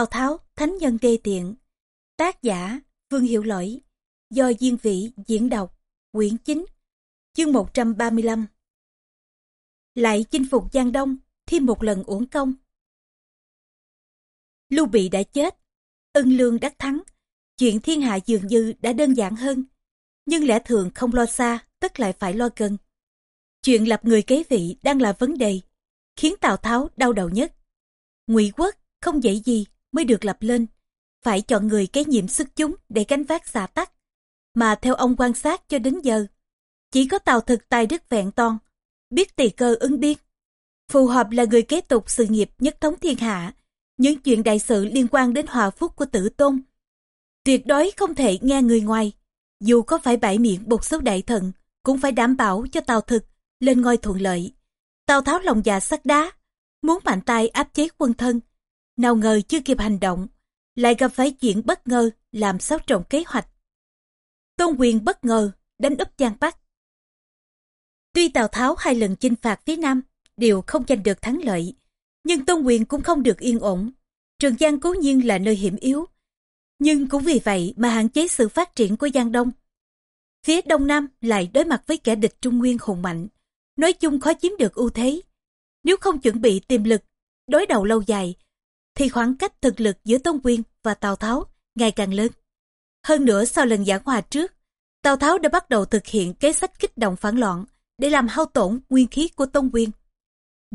Tào Tháo, Thánh Nhân Đê Tiện. Tác giả, Vương Hiệu Lỗi. Do Diên Vĩ diễn đọc Quyển chính Chương 135 Lại chinh phục Giang Đông Thêm một lần uổng công. Lưu Bị đã chết Ân lương đắc thắng Chuyện thiên hạ dường như đã đơn giản hơn. Nhưng lẽ thường không lo xa Tất lại phải lo gần. Chuyện lập người kế vị đang là vấn đề Khiến Tào Tháo đau đầu nhất. Ngụy quốc không dễ gì mới được lập lên. Phải chọn người kế nhiệm sức chúng để gánh vác xả tắc. Mà theo ông quan sát cho đến giờ, chỉ có tàu thực tài đức vẹn toàn, biết tỳ cơ ứng biến. Phù hợp là người kế tục sự nghiệp nhất thống thiên hạ, những chuyện đại sự liên quan đến hòa phúc của tử tôn. Tuyệt đối không thể nghe người ngoài, dù có phải bãi miệng một số đại thần, cũng phải đảm bảo cho tàu thực lên ngôi thuận lợi. Tào Tháo lòng dạ sắt đá, muốn mạnh tay áp chế quân thân, nào ngờ chưa kịp hành động, lại gặp phải chuyện bất ngờ làm xáo trộn kế hoạch. Tôn quyền bất ngờ đánh úp Giang Bắc. Tuy Tào Tháo hai lần chinh phạt phía Nam đều không giành được thắng lợi, nhưng Tôn quyền cũng không được yên ổn. Trường Giang cố nhiên là nơi hiểm yếu, nhưng cũng vì vậy mà hạn chế sự phát triển của Giang Đông. Phía Đông Nam lại đối mặt với kẻ địch Trung Nguyên hùng mạnh, nói chung khó chiếm được ưu thế. Nếu không chuẩn bị tiềm lực, đối đầu lâu dài, thì khoảng cách thực lực giữa Tôn Quyên và Tào Tháo ngày càng lớn. Hơn nữa sau lần giảng hòa trước, Tào Tháo đã bắt đầu thực hiện kế sách kích động phản loạn để làm hao tổn nguyên khí của Tôn Quyên.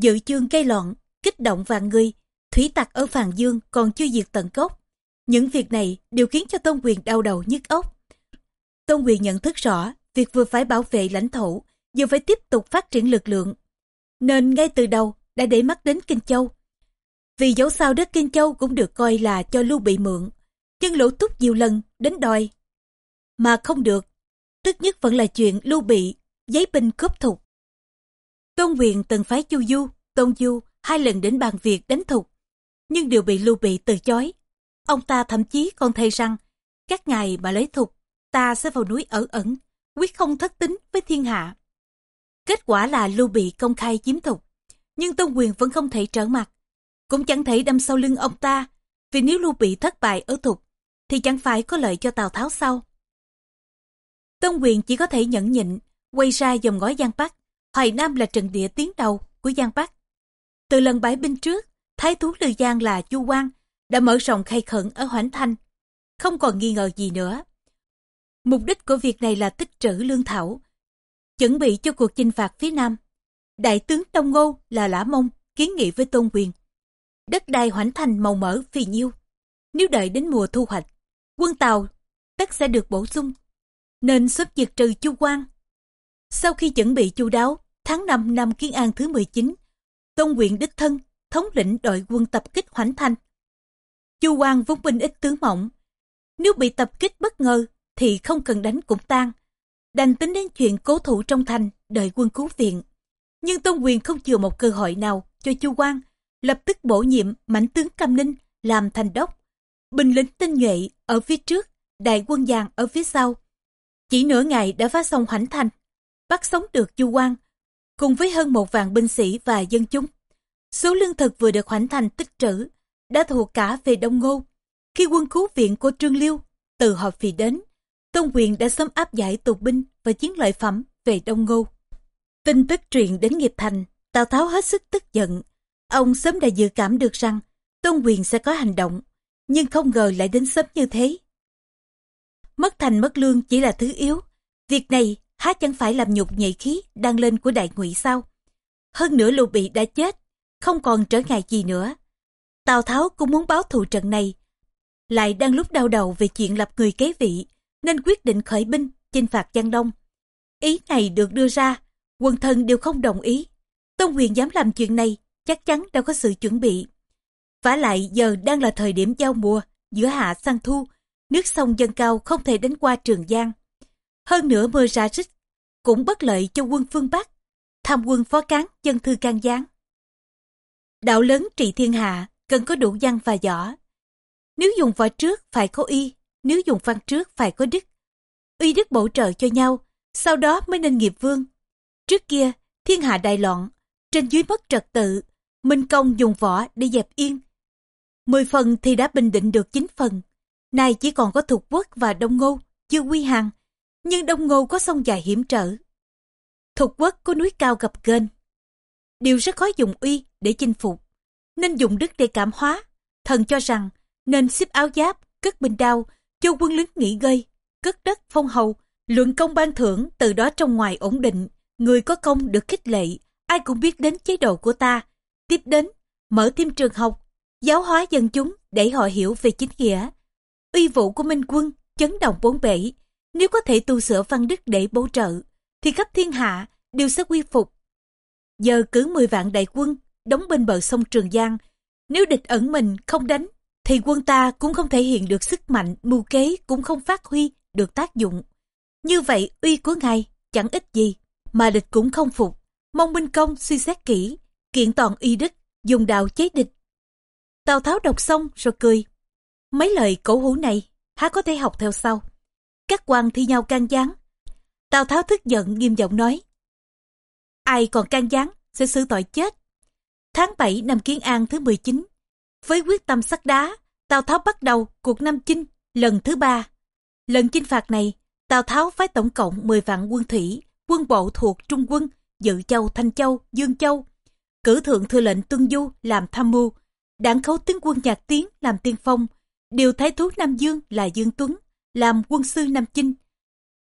Dự chương gây loạn, kích động vạn người, thủy tặc ở Phàn Dương còn chưa diệt tận gốc. Những việc này đều khiến cho Tôn Quyền đau đầu nhức óc. Tôn Quyền nhận thức rõ việc vừa phải bảo vệ lãnh thổ, vừa phải tiếp tục phát triển lực lượng. Nên ngay từ đầu đã để mắt đến Kinh Châu, vì dẫu sao đất Kinh Châu cũng được coi là cho Lưu Bị mượn, nhưng lỗ túc nhiều lần đến đòi. Mà không được, tức nhất vẫn là chuyện Lưu Bị, giấy binh cướp thục. Tôn quyền từng phái Chu Du, Tôn Du hai lần đến bàn việc đánh thục, nhưng đều bị Lưu Bị từ chối. Ông ta thậm chí còn thề rằng, các ngài mà lấy thục, ta sẽ vào núi ở ẩn, quyết không thất tính với thiên hạ. Kết quả là Lưu Bị công khai chiếm thục, nhưng Tôn quyền vẫn không thể trở mặt cũng chẳng thể đâm sau lưng ông ta, vì nếu Lưu Bị thất bại ở thục, thì chẳng phải có lợi cho Tào Tháo sau. Tôn quyền chỉ có thể nhẫn nhịn, quay ra dòng ngói Giang Bắc, Hoài Nam là trận địa tiến đầu của Giang Bắc. Từ lần bãi binh trước, thái thú Lư Giang là Chu Quang đã mở rộng khai khẩn ở Hoãn Thanh, không còn nghi ngờ gì nữa. Mục đích của việc này là tích trữ lương thảo, chuẩn bị cho cuộc chinh phạt phía Nam. Đại tướng Đông Ngô là Lã Mông kiến nghị với Tôn Quyền đất đai hoảnh thành màu mỡ vì nhiêu. Nếu đợi đến mùa thu hoạch, quân Tàu tất sẽ được bổ sung, nên sớm diệt trừ Chu Quan. Sau khi chuẩn bị chu đáo, tháng 5 năm Kiến An thứ 19, Tôn quyện đích thân, thống lĩnh đội quân tập kích hoảnh thành. Chu Quan vốn binh ít tướng mỏng, nếu bị tập kích bất ngờ thì không cần đánh cũng tan. Đành tính đến chuyện cố thủ trong thành đợi quân cứu viện. Nhưng Tôn Quyền không chừa một cơ hội nào cho Chu Quan lập tức bổ nhiệm mãnh tướng Cam Ninh làm thành đốc. Binh lính tinh nhuệ ở phía trước, đại quân vàng ở phía sau. Chỉ nửa ngày đã phá xong Hoành thành, bắt sống được Chu Quan, cùng với hơn một vạn binh sĩ và dân chúng. Số lương thực vừa được hoảnh thành tích trữ, đã thuộc cả về Đông Ngô. Khi quân cứu viện của Trương Liêu từ họp phì đến, Tôn quyền đã sớm áp giải tù binh và chiến lợi phẩm về Đông Ngô. Tin tức truyền đến nghiệp thành, Tào Tháo hết sức tức giận, Ông sớm đã dự cảm được rằng Tôn Quyền sẽ có hành động, nhưng không ngờ lại đến sớm như thế. Mất thành mất lương chỉ là thứ yếu. Việc này há chẳng phải làm nhục nhạy khí đang lên của đại ngụy sao. Hơn nữa Lưu Bị đã chết, không còn trở ngại gì nữa. Tào Tháo cũng muốn báo thù trận này. Lại đang lúc đau đầu về chuyện lập người kế vị, nên quyết định khởi binh, chinh phạt Giang Đông. Ý này được đưa ra, quần thần đều không đồng ý. Tôn quyền dám làm chuyện này, chắc chắn đã có sự chuẩn bị. vả lại giờ đang là thời điểm giao mùa, giữa hạ sang thu, nước sông dâng cao không thể đánh qua Trường Giang. Hơn nữa mưa ra rít, cũng bất lợi cho quân phương Bắc, tham quân phó cán dân thư can gián. Đạo lớn trị thiên hạ, cần có đủ văn và võ. Nếu dùng võ trước phải có y, nếu dùng văn trước phải có đức. Uy đức bổ trợ cho nhau, sau đó mới nên nghiệp vương. Trước kia, thiên hạ đại loạn, trên dưới mất trật tự, Minh Công dùng võ để dẹp yên. Mười phần thì đã bình định được chín phần. Nay chỉ còn có Thục Quốc và Đông Ngô, chưa quy hàng. Nhưng Đông Ngô có sông dài hiểm trở. Thục Quốc có núi cao gập ghềnh. Điều rất khó dùng uy để chinh phục. Nên dùng đức để cảm hóa. Thần cho rằng nên xếp áo giáp, cất bình đao, cho quân lính nghỉ ngơi, cất đất phong hầu, luận công ban thưởng từ đó trong ngoài ổn định. Người có công được khích lệ, ai cũng biết đến chế độ của ta. Tiếp đến, mở thêm trường học, giáo hóa dân chúng để họ hiểu về chính nghĩa. Uy vụ của Minh quân chấn động bốn bể, nếu có thể tu sửa văn đức để bổ trợ, thì khắp thiên hạ đều sẽ quy phục. Giờ cứ 10 vạn đại quân đóng bên bờ sông Trường Giang, nếu địch ẩn mình không đánh, thì quân ta cũng không thể hiện được sức mạnh, mưu kế cũng không phát huy được tác dụng. Như vậy uy của ngài chẳng ít gì, mà địch cũng không phục. Mong Minh Công suy xét kỹ, kiện toàn uy đức, dùng đạo chế địch. Tào Tháo đọc xong rồi cười. Mấy lời cổ hủ này, há có thể học theo sau. Các quan thi nhau can gián. Tào Tháo tức giận nghiêm giọng nói. Ai còn can gián sẽ xử tội chết. Tháng 7 năm Kiến An thứ 19, với quyết tâm sắt đá, Tào Tháo bắt đầu cuộc năm chinh lần thứ ba. Lần chinh phạt này, Tào Tháo phái tổng cộng 10 vạn quân thủy, quân bộ thuộc Trung quân, Dự Châu, Thanh Châu, Dương Châu, cử thượng thư lệnh Tuân Du làm tham mưu, đảng khấu tướng quân Nhạc Tiến làm tiên phong, điều thái thú Nam Dương là Dương Tuấn làm quân sư Nam Chinh.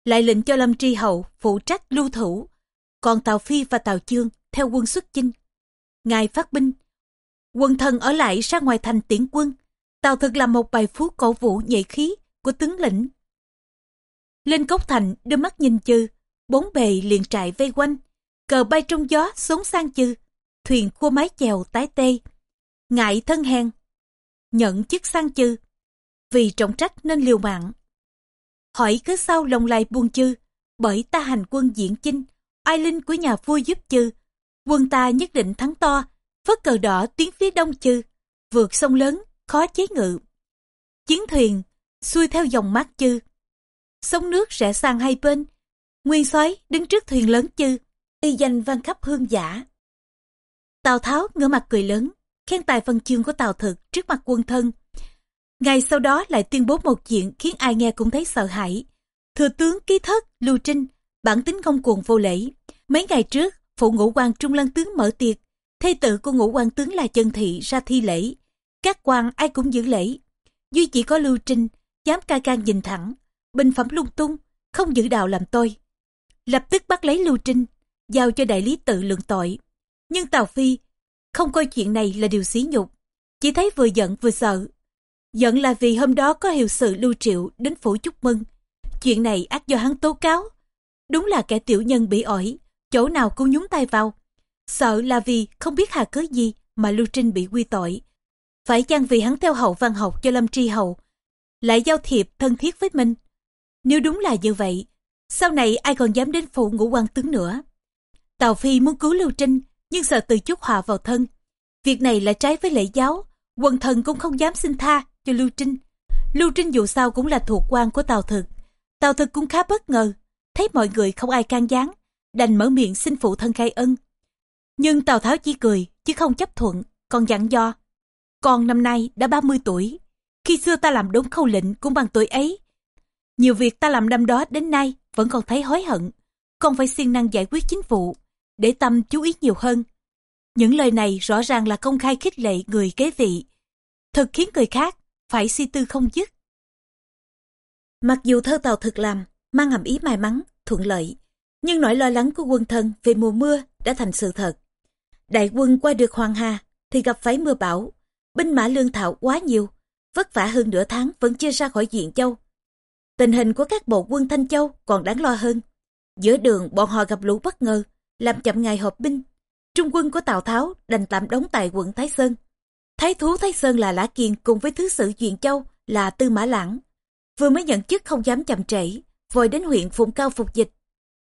Lại lệnh cho Lâm Tri Hậu phụ trách lưu thủ, còn Tào Phi và Tào Chương theo quân xuất chinh. Ngài phát binh, quân thần ở lại ra ngoài thành tiễn quân. Tào thực là một bài phú cổ vũ nhạy khí của tướng lĩnh. Lên cốc thành đưa mắt nhìn chư, bốn bề liền trại vây quanh, cờ bay trong gió xuống sang chư, thuyền khua mái chèo tái tê. Ngại thân hèn, nhận chức sang chư, vì trọng trách nên liều mạng. Hỏi cứ sau lòng lại buông chư, bởi ta hành quân diễn chinh, ai linh của nhà vua giúp chư, quân ta nhất định thắng to, phất cờ đỏ tiến phía đông chư, vượt sông lớn, khó chế ngự. Chiến thuyền, xuôi theo dòng mát chư, sông nước rẽ sang hai bên, nguyên soái đứng trước thuyền lớn chư, y danh vang khắp hương giả. Tào Tháo ngửa mặt cười lớn, khen tài văn chương của Tào Thực trước mặt quân thân. Ngày sau đó lại tuyên bố một chuyện khiến ai nghe cũng thấy sợ hãi. Thừa tướng ký thất, Lưu Trinh, bản tính không cuồng vô lễ. Mấy ngày trước, phụ ngũ quan Trung Lăng Tướng mở tiệc, thê tử của ngũ quan tướng là chân thị ra thi lễ. Các quan ai cũng giữ lễ. Duy chỉ có Lưu Trinh, dám ca can nhìn thẳng, bình phẩm lung tung, không giữ đạo làm tôi. Lập tức bắt lấy Lưu Trinh, giao cho đại lý tự lượng tội. Nhưng Tào Phi không coi chuyện này là điều xí nhục, chỉ thấy vừa giận vừa sợ. Giận là vì hôm đó có hiệu sự lưu triệu đến phủ chúc mừng. Chuyện này ác do hắn tố cáo. Đúng là kẻ tiểu nhân bị ỏi, chỗ nào cũng nhúng tay vào. Sợ là vì không biết hà cớ gì mà Lưu Trinh bị quy tội. Phải chăng vì hắn theo hậu văn học cho Lâm Tri Hậu, lại giao thiệp thân thiết với mình. Nếu đúng là như vậy, sau này ai còn dám đến phủ ngũ quan tướng nữa. Tào Phi muốn cứu Lưu Trinh, nhưng sợ từ chút họa vào thân. Việc này là trái với lễ giáo, quần thần cũng không dám xin tha cho Lưu Trinh. Lưu Trinh dù sao cũng là thuộc quan của Tào Thực. Tào Thực cũng khá bất ngờ, thấy mọi người không ai can gián, đành mở miệng xin phụ thân khai ân. Nhưng Tào Tháo chỉ cười, chứ không chấp thuận, còn dặn do. Con năm nay đã 30 tuổi, khi xưa ta làm đốn khâu lệnh cũng bằng tuổi ấy. Nhiều việc ta làm năm đó đến nay vẫn còn thấy hối hận. Con phải siêng năng giải quyết chính vụ, để tâm chú ý nhiều hơn. Những lời này rõ ràng là công khai khích lệ người kế vị, thật khiến người khác phải suy tư không dứt. Mặc dù thơ tàu thực làm, mang hàm ý may mắn, thuận lợi, nhưng nỗi lo lắng của quân thân về mùa mưa đã thành sự thật. Đại quân qua được Hoàng Hà thì gặp phải mưa bão, binh mã lương thảo quá nhiều, vất vả hơn nửa tháng vẫn chưa ra khỏi diện châu. Tình hình của các bộ quân Thanh Châu còn đáng lo hơn. Giữa đường bọn họ gặp lũ bất ngờ, làm chậm ngày họp binh. Trung quân của Tào Tháo đành tạm đóng tại quận Thái Sơn. Thái thú Thái Sơn là Lã Kiên cùng với thứ sử Duyện Châu là Tư Mã Lãng. Vừa mới nhận chức không dám chậm trễ, vội đến huyện Phụng Cao phục dịch.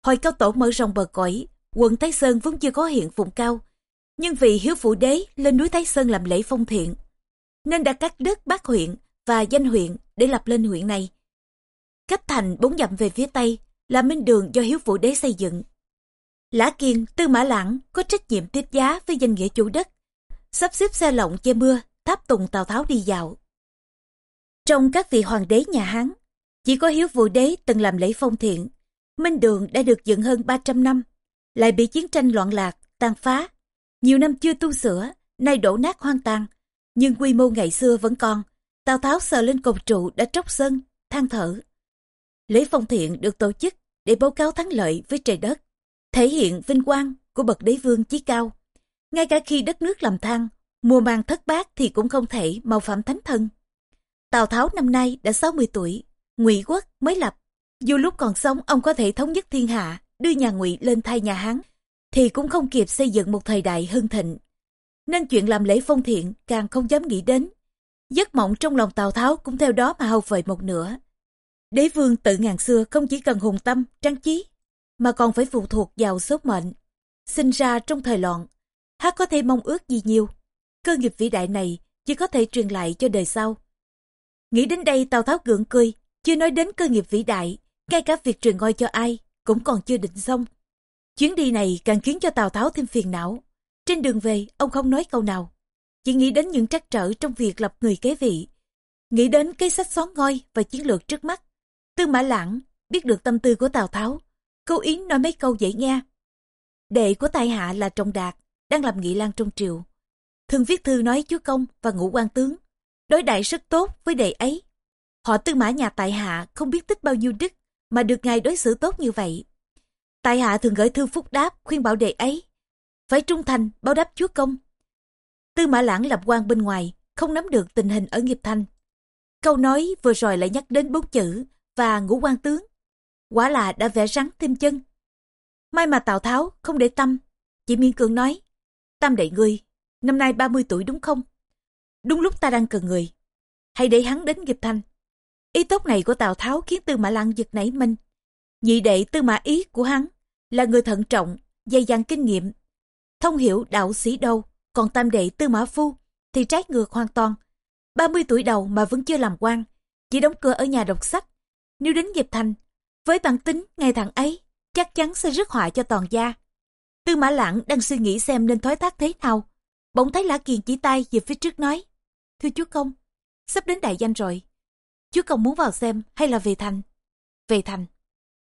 Hồi cao tổ mở rộng bờ cõi, quận Thái Sơn vốn chưa có huyện Phụng Cao. Nhưng vì hiếu phụ đế lên núi Thái Sơn làm lễ phong thiện, nên đã cắt đất bác huyện và danh huyện để lập lên huyện này. Cách thành bốn dặm về phía Tây là minh đường do hiếu phụ đế xây dựng. Lã Kiên, Tư Mã Lãng có trách nhiệm tiếp giá với danh nghĩa chủ đất, sắp xếp xe lộng che mưa, tháp tùng Tào Tháo đi dạo. Trong các vị hoàng đế nhà Hán, chỉ có Hiếu Vũ Đế từng làm lễ phong thiện. Minh Đường đã được dựng hơn 300 năm, lại bị chiến tranh loạn lạc, tàn phá. Nhiều năm chưa tu sửa, nay đổ nát hoang tàn. Nhưng quy mô ngày xưa vẫn còn. Tào Tháo sờ lên cột trụ đã tróc sân, than thở. Lễ phong thiện được tổ chức để báo cáo thắng lợi với trời đất, thể hiện vinh quang của bậc đế vương chí cao. Ngay cả khi đất nước làm than, mùa màng thất bát thì cũng không thể mạo phạm thánh thân. Tào Tháo năm nay đã 60 tuổi, Ngụy quốc mới lập. Dù lúc còn sống ông có thể thống nhất thiên hạ, đưa nhà Ngụy lên thay nhà Hán, thì cũng không kịp xây dựng một thời đại hưng thịnh. Nên chuyện làm lễ phong thiện càng không dám nghĩ đến. Giấc mộng trong lòng Tào Tháo cũng theo đó mà hầu vời một nửa. Đế vương tự ngàn xưa không chỉ cần hùng tâm, trang trí, mà còn phải phụ thuộc vào số mệnh. Sinh ra trong thời loạn, hát có thể mong ước gì nhiều. Cơ nghiệp vĩ đại này chỉ có thể truyền lại cho đời sau. Nghĩ đến đây Tào Tháo gượng cười, chưa nói đến cơ nghiệp vĩ đại, ngay cả việc truyền ngôi cho ai cũng còn chưa định xong. Chuyến đi này càng khiến cho Tào Tháo thêm phiền não. Trên đường về, ông không nói câu nào. Chỉ nghĩ đến những trắc trở trong việc lập người kế vị. Nghĩ đến cái sách xóa ngôi và chiến lược trước mắt. Tư Mã Lãng biết được tâm tư của Tào Tháo. Câu Yến nói mấy câu dễ nghe. Đệ của tài hạ là Trọng Đạt, đang làm nghị lang trong triều. Thường viết thư nói chúa công và ngũ quan tướng. Đối đại rất tốt với đệ ấy. Họ tư mã nhà tại hạ không biết tích bao nhiêu đức mà được ngài đối xử tốt như vậy. Tại hạ thường gửi thư phúc đáp khuyên bảo đệ ấy. Phải trung thành báo đáp chúa công. Tư mã lãng lập quan bên ngoài, không nắm được tình hình ở nghiệp thanh. Câu nói vừa rồi lại nhắc đến bốn chữ và ngũ quan tướng. Quả là đã vẽ rắn thêm chân. May mà Tào Tháo không để tâm, chỉ miên cường nói. Tam đệ ngươi, năm nay 30 tuổi đúng không? Đúng lúc ta đang cần người. Hãy để hắn đến nghiệp thành. Ý tốt này của Tào Tháo khiến Tư Mã Lăng giật nảy mình. Nhị đệ Tư Mã Ý của hắn là người thận trọng, dày dặn kinh nghiệm, thông hiểu đạo sĩ đâu, còn tam đệ Tư Mã Phu thì trái ngược hoàn toàn. 30 tuổi đầu mà vẫn chưa làm quan, chỉ đóng cửa ở nhà đọc sách. Nếu đến nghiệp thành, với bản tính ngày thẳng ấy, chắc chắn sẽ rước họa cho toàn gia. Tư Mã Lãng đang suy nghĩ xem nên thoái thác thế nào. Bỗng thấy Lã Kiền chỉ tay về phía trước nói, Thưa chúa công, sắp đến đại danh rồi, Chúa công muốn vào xem hay là về thành? Về thành.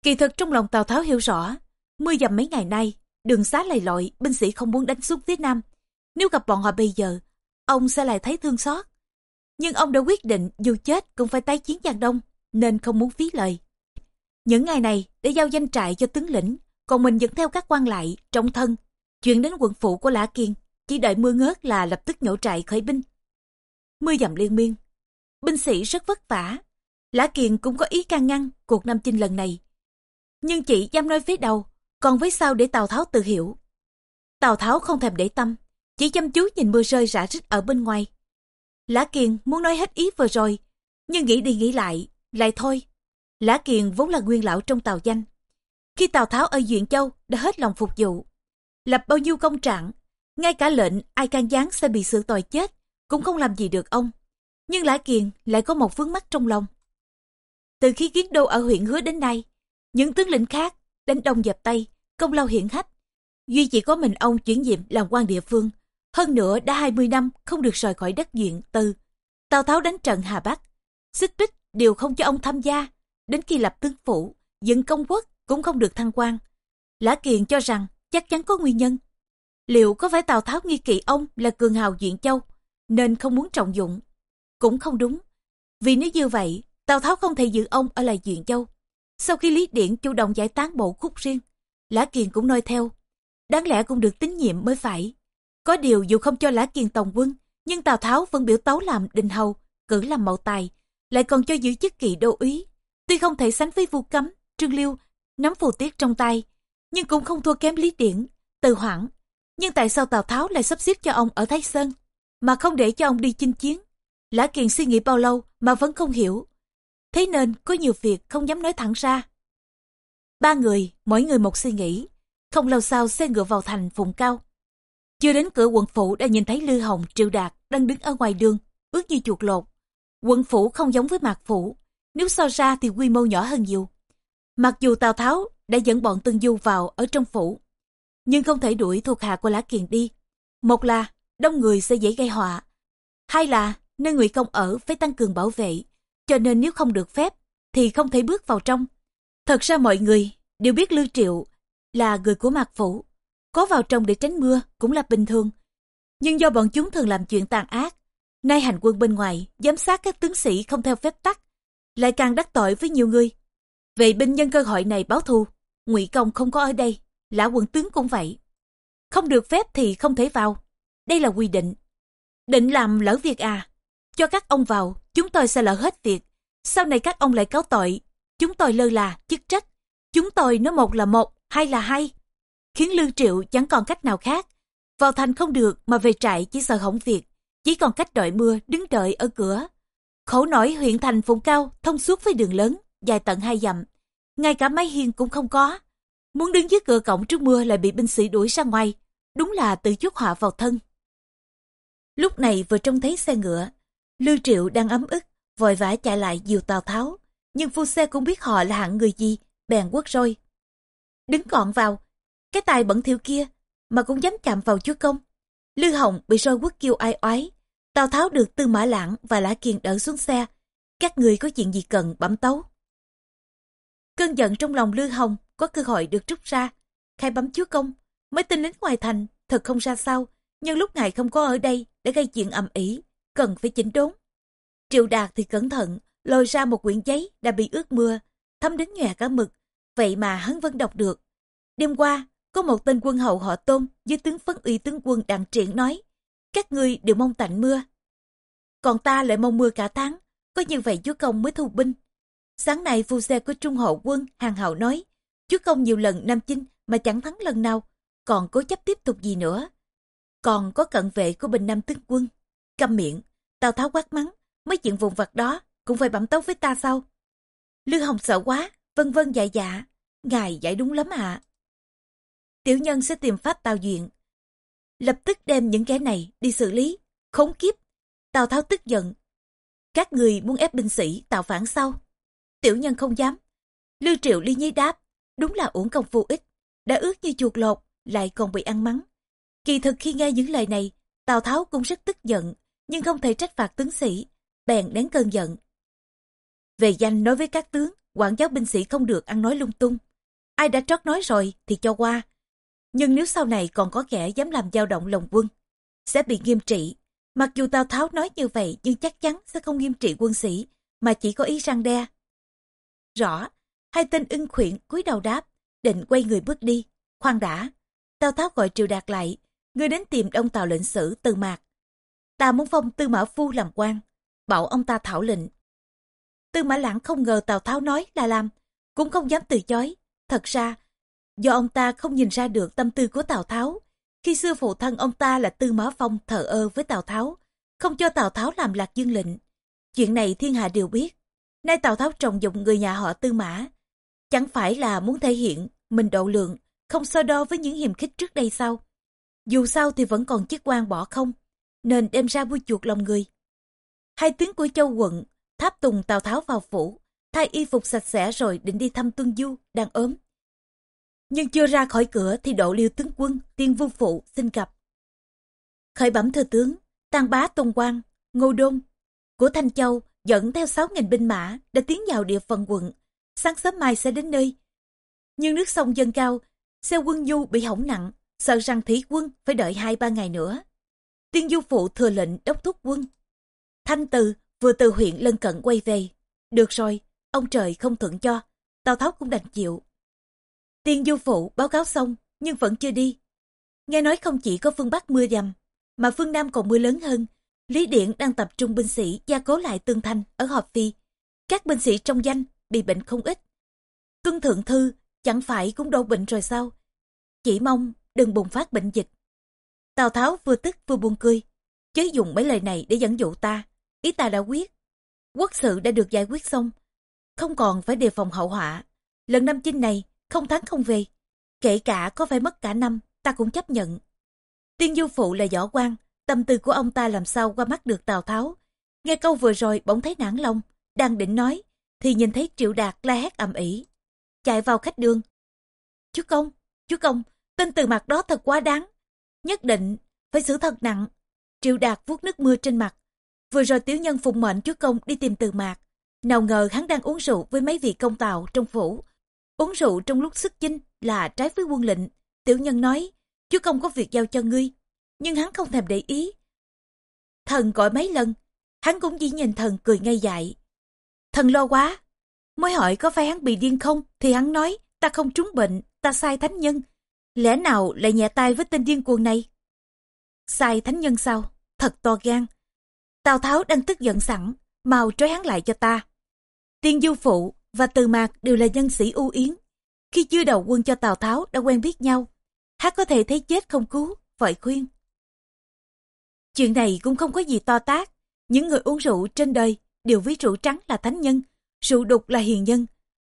Kỳ thực trong lòng Tào Tháo hiểu rõ, mưa dầm mấy ngày nay, đường xá lầy lội, binh sĩ không muốn đánh xuống phía Nam. Nếu gặp bọn họ bây giờ, ông sẽ lại thấy thương xót. Nhưng ông đã quyết định dù chết cũng phải tái chiến Giang Đông, nên không muốn phí lời. Những ngày này để giao danh trại cho tướng lĩnh, còn mình dẫn theo các quan lại, trọng thân, chuyển đến quận phụ của Lã Kiên, chỉ đợi mưa ngớt là lập tức nhổ trại khởi binh. Mưa dầm liên miên, binh sĩ rất vất vả. Lã Kiền cũng có ý can ngăn cuộc Nam Chinh lần này. Nhưng chị dám nói với đầu, còn với sau để Tào Tháo tự hiểu. Tào Tháo không thèm để tâm, chỉ chăm chú nhìn mưa rơi rã rít ở bên ngoài. Lã Kiền muốn nói hết ý vừa rồi, nhưng nghĩ đi nghĩ lại, lại thôi. Lã Kiền vốn là nguyên lão trong Tào Danh. Khi Tào Tháo ở Duyện Châu đã hết lòng phục vụ, lập bao nhiêu công trạng, ngay cả lệnh ai can gián sẽ bị xử tội chết, cũng không làm gì được ông. Nhưng Lã Kiền lại có một vướng mắt trong lòng. Từ khi kiến đô ở huyện Hứa đến nay, những tướng lĩnh khác đánh đông dẹp Tây, công lao hiển hách. Duy chỉ có mình ông chuyển nhiệm làm quan địa phương. Hơn nữa đã 20 năm không được rời khỏi đất duyện từ. Tào Tháo đánh trận Hà Bắc. Xích bích đều không cho ông tham gia. Đến khi lập tướng phủ, dựng công quốc cũng không được thăng quan. Lã Kiền cho rằng chắc chắn có nguyên nhân. Liệu có phải Tào Tháo nghi kỵ ông là cường hào diện châu, nên không muốn trọng dụng cũng không đúng. Vì nếu như vậy, Tào Tháo không thể giữ ông ở lại diện Châu. Sau khi Lý Điển chủ động giải tán bộ khúc riêng, Lã Kiền cũng nói theo. Đáng lẽ cũng được tín nhiệm mới phải. Có điều dù không cho Lã Kiền tổng quân, nhưng Tào Tháo vẫn biểu tấu làm đình hầu, cử làm mậu tài, lại còn cho giữ chức kỵ đô úy. Tuy không thể sánh với Vu Cấm, Trương Liêu, nắm phù tiết trong tay, nhưng cũng không thua kém Lý Điển, Từ Hoảng. Nhưng tại sao Tào Tháo lại sắp xếp cho ông ở Thái Sơn, mà không để cho ông đi chinh chiến? Lã Kiền suy nghĩ bao lâu mà vẫn không hiểu. Thế nên có nhiều việc không dám nói thẳng ra. Ba người, mỗi người một suy nghĩ. Không lâu sau xe ngựa vào thành phụng cao. Chưa đến cửa quận phủ đã nhìn thấy Lư Hồng, Triệu Đạt đang đứng ở ngoài đường, ướt như chuột lột. Quận phủ không giống với mạc phủ. Nếu so ra thì quy mô nhỏ hơn nhiều. Mặc dù Tào Tháo đã dẫn bọn Tương Du vào ở trong phủ, nhưng không thể đuổi thuộc hạ của Lã Kiền đi. Một là đông người sẽ dễ gây họa, Hai là nơi ngụy Công ở phải tăng cường bảo vệ, cho nên nếu không được phép thì không thể bước vào trong. Thật ra mọi người đều biết Lưu Triệu là người của Mạc Phủ, có vào trong để tránh mưa cũng là bình thường. Nhưng do bọn chúng thường làm chuyện tàn ác, nay hành quân bên ngoài giám sát các tướng sĩ không theo phép tắc, lại càng đắc tội với nhiều người. Vệ binh nhân cơ hội này báo thù, ngụy Công không có ở đây, lão quận tướng cũng vậy. Không được phép thì không thể vào, đây là quy định. Định làm lỡ việc à, cho các ông vào, chúng tôi sẽ lỡ hết việc. Sau này các ông lại cáo tội, chúng tôi lơ là, chức trách. Chúng tôi nói một là một, hai là hai. Khiến Lương Triệu chẳng còn cách nào khác. Vào thành không được mà về trại chỉ sợ hỏng việc. Chỉ còn cách đợi mưa, đứng đợi ở cửa khẩu nổi huyện thành phụng cao, thông suốt với đường lớn, dài tận hai dặm. Ngay cả máy hiên cũng không có. Muốn đứng dưới cửa cổng trước mưa lại bị binh sĩ đuổi ra ngoài. Đúng là tự chuốc họa vào thân. Lúc này vừa trông thấy xe ngựa, Lưu Triệu đang ấm ức, vội vã chạy lại dìu Tào Tháo. Nhưng phu xe cũng biết họ là hạng người gì, bèn quất rồi. Đứng gọn vào, cái tài bẩn thiểu kia, mà cũng dám chạm vào chúa công. Lưu Hồng bị roi quất kêu ai oái. Tào Tháo được Tư Mã Lãng và Lã Kiền đỡ xuống xe. Các người có chuyện gì cần bấm tấu. Cơn giận trong lòng lư Hồng có cơ hội được rút ra. Khai bấm chúa công, mới tin lính ngoài thành, thật không ra sao. Nhưng lúc ngài không có ở đây để gây chuyện ầm ĩ cần phải chỉnh đốn. Triệu Đạt thì cẩn thận, lôi ra một quyển giấy đã bị ướt mưa, thấm đến nhòe cả mực, vậy mà hắn vẫn đọc được. Đêm qua, có một tên quân hậu họ tôn với tướng phấn uy tướng quân đặng triển nói, các ngươi đều mong tạnh mưa. Còn ta lại mong mưa cả tháng, có như vậy chúa công mới thu binh. Sáng nay phu xe của trung hậu quân hàng hậu nói, chúa công nhiều lần nam chinh mà chẳng thắng lần nào, còn cố chấp tiếp tục gì nữa. Còn có cận vệ của bình nam tướng quân Câm miệng, Tào Tháo quát mắng, mấy chuyện vùng vặt đó cũng phải bẩm tấu với ta sao? lư Hồng sợ quá, vân vân dạ dạ, ngài giải đúng lắm ạ. Tiểu nhân sẽ tìm pháp Tào Duyện. Lập tức đem những kẻ này đi xử lý, khốn kiếp. Tào Tháo tức giận. Các người muốn ép binh sĩ tạo phản sau Tiểu nhân không dám. Lưu Triệu ly nhi đáp, đúng là uổng công vô ích. Đã ướt như chuột lột, lại còn bị ăn mắng. Kỳ thực khi nghe những lời này, Tào Tháo cũng rất tức giận, nhưng không thể trách phạt tướng sĩ, bèn đến cơn giận. Về danh nói với các tướng, quản giáo binh sĩ không được ăn nói lung tung. Ai đã trót nói rồi thì cho qua. Nhưng nếu sau này còn có kẻ dám làm dao động lòng quân, sẽ bị nghiêm trị. Mặc dù Tào Tháo nói như vậy nhưng chắc chắn sẽ không nghiêm trị quân sĩ, mà chỉ có ý răng đe. Rõ, hai tên ưng khuyển cúi đầu đáp, định quay người bước đi. Khoan đã, Tào Tháo gọi Triều Đạt lại, người đến tìm đông Tào lệnh sử Từ Mạc ta muốn phong Tư Mã Phu làm quan, bảo ông ta thảo lệnh. Tư Mã Lãng không ngờ Tào Tháo nói là làm, cũng không dám từ chối. Thật ra, do ông ta không nhìn ra được tâm tư của Tào Tháo, khi xưa phụ thân ông ta là Tư Mã Phong thờ ơ với Tào Tháo, không cho Tào Tháo làm lạc dương lệnh. Chuyện này thiên hạ đều biết. Nay Tào Tháo trọng dụng người nhà họ Tư Mã, chẳng phải là muốn thể hiện mình độ lượng, không so đo với những hiềm khích trước đây sao? Dù sao thì vẫn còn chức quan bỏ không, nên đem ra vui chuột lòng người. Hai tướng của châu quận, tháp tùng Tào Tháo vào phủ, thay y phục sạch sẽ rồi định đi thăm Tuân Du, đang ốm. Nhưng chưa ra khỏi cửa thì độ liêu tướng quân, tiên vương phụ xin gặp. Khởi bẩm thừa tướng, tang bá Tôn Quang, Ngô Đôn của Thanh Châu dẫn theo 6.000 binh mã đã tiến vào địa phận quận. Sáng sớm mai sẽ đến nơi. Nhưng nước sông dâng cao, xe quân du bị hỏng nặng, sợ rằng thủy quân phải đợi 2-3 ngày nữa. Tiên du phụ thừa lệnh đốc thúc quân. Thanh từ vừa từ huyện lân cận quay về. Được rồi, ông trời không thuận cho, Tào Tháo cũng đành chịu. Tiên du phụ báo cáo xong, nhưng vẫn chưa đi. Nghe nói không chỉ có phương Bắc mưa dầm, mà phương Nam còn mưa lớn hơn. Lý Điện đang tập trung binh sĩ gia cố lại tương thanh ở Hợp Phi. Các binh sĩ trong danh bị bệnh không ít. Tuân Thượng Thư chẳng phải cũng đau bệnh rồi sao? Chỉ mong đừng bùng phát bệnh dịch. Tào Tháo vừa tức vừa buồn cười. Chớ dùng mấy lời này để dẫn dụ ta. Ý ta đã quyết. Quốc sự đã được giải quyết xong. Không còn phải đề phòng hậu họa. Lần năm chinh này, không thắng không về. Kể cả có phải mất cả năm, ta cũng chấp nhận. Tiên du phụ là võ quan, tâm tư của ông ta làm sao qua mắt được Tào Tháo. Nghe câu vừa rồi bỗng thấy nản lòng, đang định nói, thì nhìn thấy Triệu Đạt la hét ầm ĩ, chạy vào khách đường. Chú công, chú công, tên từ mặt đó thật quá đáng, nhất định phải xử thật nặng. Triệu Đạt vuốt nước mưa trên mặt, Vừa rồi tiểu nhân phụng mệnh chú công đi tìm từ mạc. Nào ngờ hắn đang uống rượu với mấy vị công tàu trong phủ. Uống rượu trong lúc sức chinh là trái với quân lệnh. Tiểu nhân nói, chúa công có việc giao cho ngươi. Nhưng hắn không thèm để ý. Thần gọi mấy lần, hắn cũng chỉ nhìn thần cười ngây dại. Thần lo quá. Mới hỏi có phải hắn bị điên không, thì hắn nói, ta không trúng bệnh, ta sai thánh nhân. Lẽ nào lại nhẹ tay với tên điên cuồng này? Sai thánh nhân sao? Thật to gan. Tào Tháo đang tức giận sẵn, mau trói hắn lại cho ta. Tiên Du Phụ và Từ Mạc đều là nhân sĩ ưu yến. Khi chưa đầu quân cho Tào Tháo đã quen biết nhau, hắn có thể thấy chết không cứu, vội khuyên. Chuyện này cũng không có gì to tác. Những người uống rượu trên đời đều ví rượu trắng là thánh nhân, rượu đục là hiền nhân.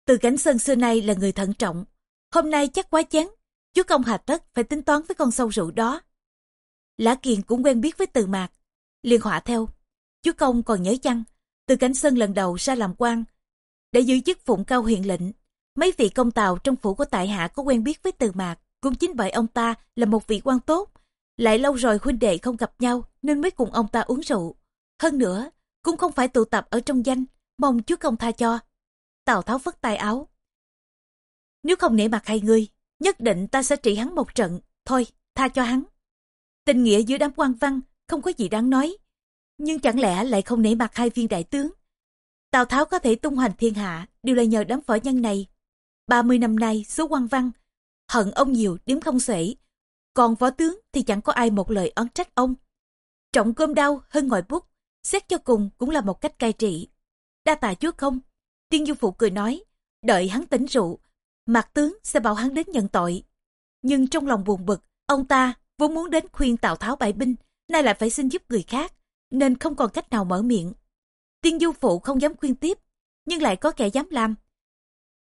Từ cảnh sơn xưa nay là người thận trọng. Hôm nay chắc quá chán, chúa công hà tất phải tính toán với con sâu rượu đó. Lã Kiền cũng quen biết với từ mạc, liền họa theo. Chúa công còn nhớ chăng, từ cảnh sơn lần đầu ra làm quan, để giữ chức phụng cao huyện lệnh. Mấy vị công tàu trong phủ của tại hạ có quen biết với từ mạc, cũng chính bởi ông ta là một vị quan tốt. Lại lâu rồi huynh đệ không gặp nhau nên mới cùng ông ta uống rượu. Hơn nữa, cũng không phải tụ tập ở trong danh, mong chúa công tha cho. Tào Tháo vất tay áo. Nếu không nể mặt hai người, nhất định ta sẽ trị hắn một trận. Thôi, tha cho hắn. Tình nghĩa giữa đám quan văn không có gì đáng nói. Nhưng chẳng lẽ lại không nể mặt hai viên đại tướng? Tào Tháo có thể tung hoành thiên hạ đều là nhờ đám võ nhân này. 30 năm nay số quan văn hận ông nhiều đếm không xuể. Còn võ tướng thì chẳng có ai một lời oán trách ông. Trọng cơm đau hơn ngòi bút, xét cho cùng cũng là một cách cai trị. Đa tạ chúa không? Tiên Du Phụ cười nói, đợi hắn tỉnh rượu, mặt tướng sẽ bảo hắn đến nhận tội. Nhưng trong lòng buồn bực, ông ta vốn muốn đến khuyên Tào Tháo bại binh, nay lại phải xin giúp người khác, nên không còn cách nào mở miệng. Tiên Du Phụ không dám khuyên tiếp, nhưng lại có kẻ dám làm.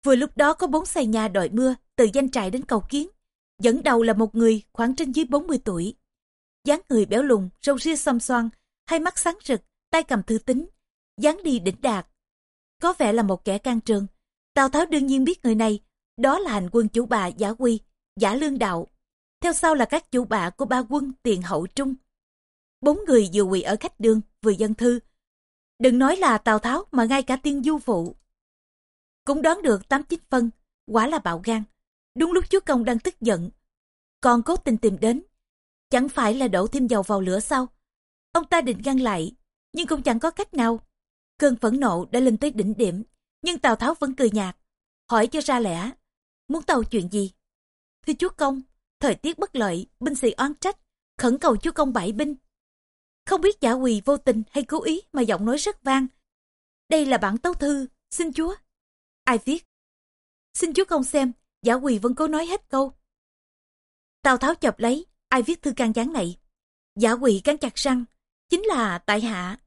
Vừa lúc đó có bốn xây nhà đội mưa từ danh trại đến cầu kiến. Dẫn đầu là một người khoảng trên dưới 40 tuổi. dáng người béo lùn, râu ria xăm xoan, hai mắt sáng rực, tay cầm thư tín, dáng đi đỉnh đạt. Có vẻ là một kẻ can trường. Tào Tháo đương nhiên biết người này, đó là hành quân chủ bà Giả Quy, Giả Lương Đạo. Theo sau là các chủ bạ của ba quân tiền hậu trung. Bốn người vừa quỳ ở khách đường, vừa dân thư. Đừng nói là Tào Tháo mà ngay cả tiên du phụ. Cũng đoán được tám chín phân, quả là bạo gan. Đúng lúc chúa công đang tức giận, còn cố tình tìm đến. Chẳng phải là đổ thêm dầu vào lửa sao? Ông ta định ngăn lại, nhưng cũng chẳng có cách nào. Cơn phẫn nộ đã lên tới đỉnh điểm, nhưng Tào Tháo vẫn cười nhạt, hỏi cho ra lẽ. Muốn tàu chuyện gì? Thưa chúa công, thời tiết bất lợi, binh sĩ oán trách, khẩn cầu chúa công bãi binh. Không biết giả quỳ vô tình hay cố ý mà giọng nói rất vang. Đây là bản tấu thư, xin chúa. Ai viết? Xin chúa không xem, giả quỳ vẫn cố nói hết câu. Tào Tháo chọc lấy, ai viết thư can gián này? Giả quỳ cắn chặt răng, chính là tại hạ.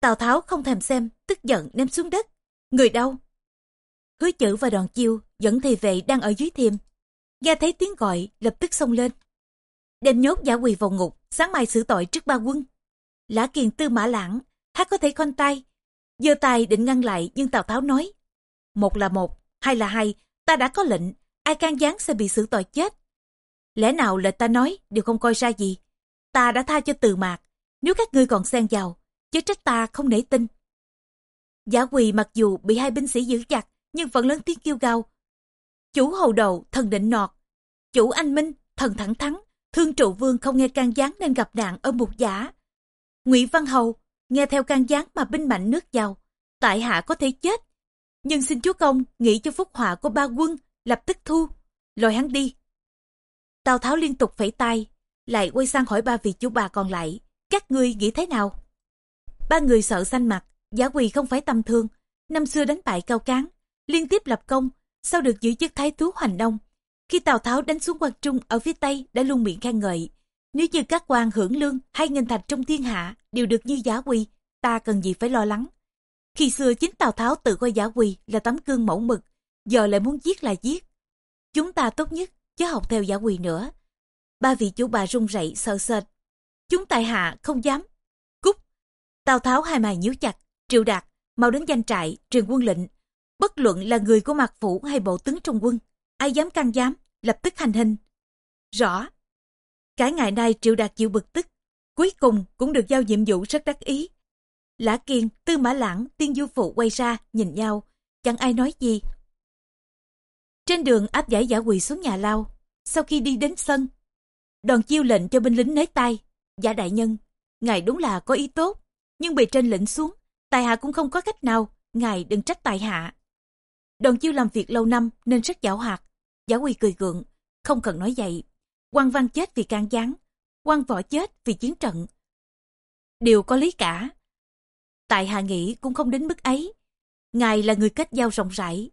Tào Tháo không thèm xem, tức giận ném xuống đất. Người đâu? Hứa chữ và đoàn chiêu dẫn thì vệ đang ở dưới thiềm. Nghe thấy tiếng gọi, lập tức xông lên. Đem nhốt giả quỳ vào ngục, sáng mai xử tội trước ba quân. Lã kiền tư mã lãng, hát có thể khoanh tay. giơ tay định ngăn lại, nhưng Tào Tháo nói. Một là một, hai là hai, ta đã có lệnh, ai can gián sẽ bị xử tội chết. Lẽ nào lệnh ta nói đều không coi ra gì. Ta đã tha cho từ mạc, nếu các ngươi còn xen vào, chứ trách ta không nể tin. Giả quỳ mặc dù bị hai binh sĩ giữ chặt, nhưng vẫn lớn tiếng kêu gào. Chủ hầu đầu, thần định nọt. Chủ anh minh, thần thẳng thắng Thương trụ vương không nghe can gián nên gặp nạn ở một giả ngụy Văn Hầu, nghe theo can gián mà binh mạnh nước giàu, Tại hạ có thể chết. Nhưng xin chúa công nghĩ cho phúc họa của ba quân, lập tức thu. Lôi hắn đi. Tào Tháo liên tục phẩy tay, lại quay sang hỏi ba vị chú bà còn lại. Các ngươi nghĩ thế nào? Ba người sợ xanh mặt, giả quỳ không phải tầm thương. Năm xưa đánh bại cao cán, liên tiếp lập công, sau được giữ chức thái thú hoành đông. Khi Tào Tháo đánh xuống quan trung ở phía Tây đã luôn miệng khen ngợi. Nếu như các quan hưởng lương hay nghìn thạch trong thiên hạ đều được như giả quỳ, ta cần gì phải lo lắng. Khi xưa chính Tào Tháo tự coi giả quỳ là tấm gương mẫu mực, giờ lại muốn giết là giết. Chúng ta tốt nhất chứ học theo giả quỳ nữa. Ba vị chủ bà run rẩy sợ sệt. Chúng tại hạ không dám. Cúc. Tào Tháo hai mày nhíu chặt, triệu đạt, mau đến danh trại, truyền quân lệnh, Bất luận là người của mặt phủ hay bộ tướng trong quân, ai dám can dám lập tức hành hình. Rõ. Cả ngày nay Triệu Đạt chịu bực tức, cuối cùng cũng được giao nhiệm vụ rất đắc ý. Lã Kiên, Tư Mã Lãng, Tiên Du Phụ quay ra, nhìn nhau, chẳng ai nói gì. Trên đường áp giải giả quỳ xuống nhà lao, sau khi đi đến sân, đoàn chiêu lệnh cho binh lính nới tay, giả đại nhân, ngài đúng là có ý tốt, nhưng bề trên lệnh xuống, tài hạ cũng không có cách nào, ngài đừng trách tài hạ. Đoàn chiêu làm việc lâu năm nên rất giảo hoạt, giả quỳ cười gượng, không cần nói vậy quan văn chết vì can gián, quan võ chết vì chiến trận. Đều có lý cả. Tại hạ nghĩ cũng không đến mức ấy. Ngài là người kết giao rộng rãi.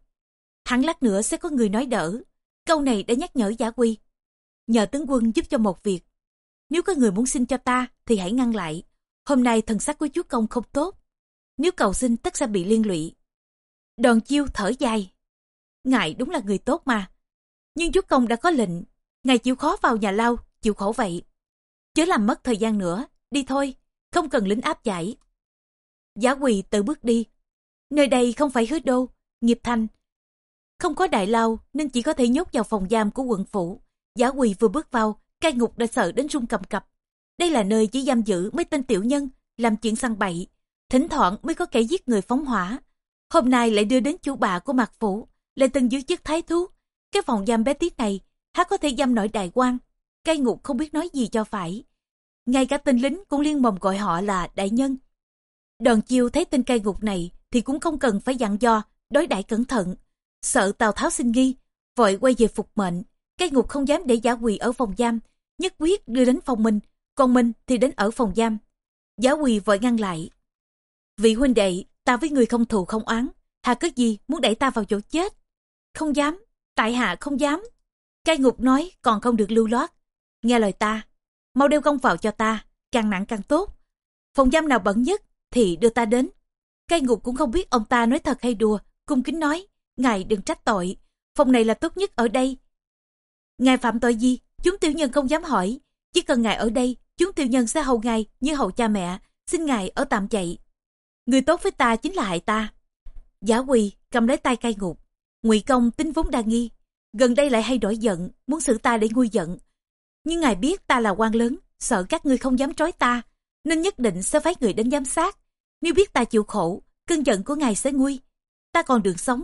Hẳn lát nữa sẽ có người nói đỡ. Câu này đã nhắc nhở giả quy. Nhờ tướng quân giúp cho một việc. Nếu có người muốn xin cho ta thì hãy ngăn lại. Hôm nay thần sắc của chúa công không tốt. Nếu cầu xin tất sẽ bị liên lụy. Đòn chiêu thở dài. Ngài đúng là người tốt mà. Nhưng chúa công đã có lệnh. Ngài chịu khó vào nhà lao, chịu khổ vậy. Chớ làm mất thời gian nữa. Đi thôi, không cần lính áp giải. Giả quỳ tự bước đi. Nơi đây không phải hứa đô, nghiệp thành. Không có đại lao nên chỉ có thể nhốt vào phòng giam của quận phủ. Giả quỳ vừa bước vào, cai ngục đã sợ đến run cầm cập. Đây là nơi chỉ giam giữ mấy tên tiểu nhân, làm chuyện săn bậy. Thỉnh thoảng mới có kẻ giết người phóng hỏa. Hôm nay lại đưa đến chủ bà của mặt phủ, lại từng giữ chức thái thú. Cái phòng giam bé tí này, há có thể giam nổi đại quan. Cai ngục không biết nói gì cho phải. Ngay cả tên lính cũng liên mồm gọi họ là đại nhân. Đoàn chiêu thấy tên cai ngục này thì cũng không cần phải dặn do, đối đãi cẩn thận. Sợ Tào Tháo sinh nghi, vội quay về phục mệnh. Cai ngục không dám để giả quỳ ở phòng giam, nhất quyết đưa đến phòng mình, còn mình thì đến ở phòng giam. Giả quỳ vội ngăn lại. Vị huynh đệ, ta với người không thù không oán, hà cớ gì muốn đẩy ta vào chỗ chết? Không dám, tại hạ không dám. Cai ngục nói còn không được lưu loát. Nghe lời ta, mau đeo công vào cho ta, càng nặng càng tốt. Phòng giam nào bẩn nhất thì đưa ta đến. Cai ngục cũng không biết ông ta nói thật hay đùa, cung kính nói, ngài đừng trách tội, phòng này là tốt nhất ở đây. Ngài phạm tội gì, chúng tiểu nhân không dám hỏi, chỉ cần ngài ở đây, chúng tiểu nhân sẽ hầu ngài như hầu cha mẹ, xin ngài ở tạm chạy. Người tốt với ta chính là hại ta. Giả quỳ cầm lấy tay cai ngục, ngụy công tính vốn đa nghi, gần đây lại hay đổi giận, muốn xử ta để nguôi giận. Nhưng ngài biết ta là quan lớn, sợ các ngươi không dám trói ta, nên nhất định sẽ phái người đến giám sát. Nếu biết ta chịu khổ, cơn giận của ngài sẽ nguôi. Ta còn đường sống.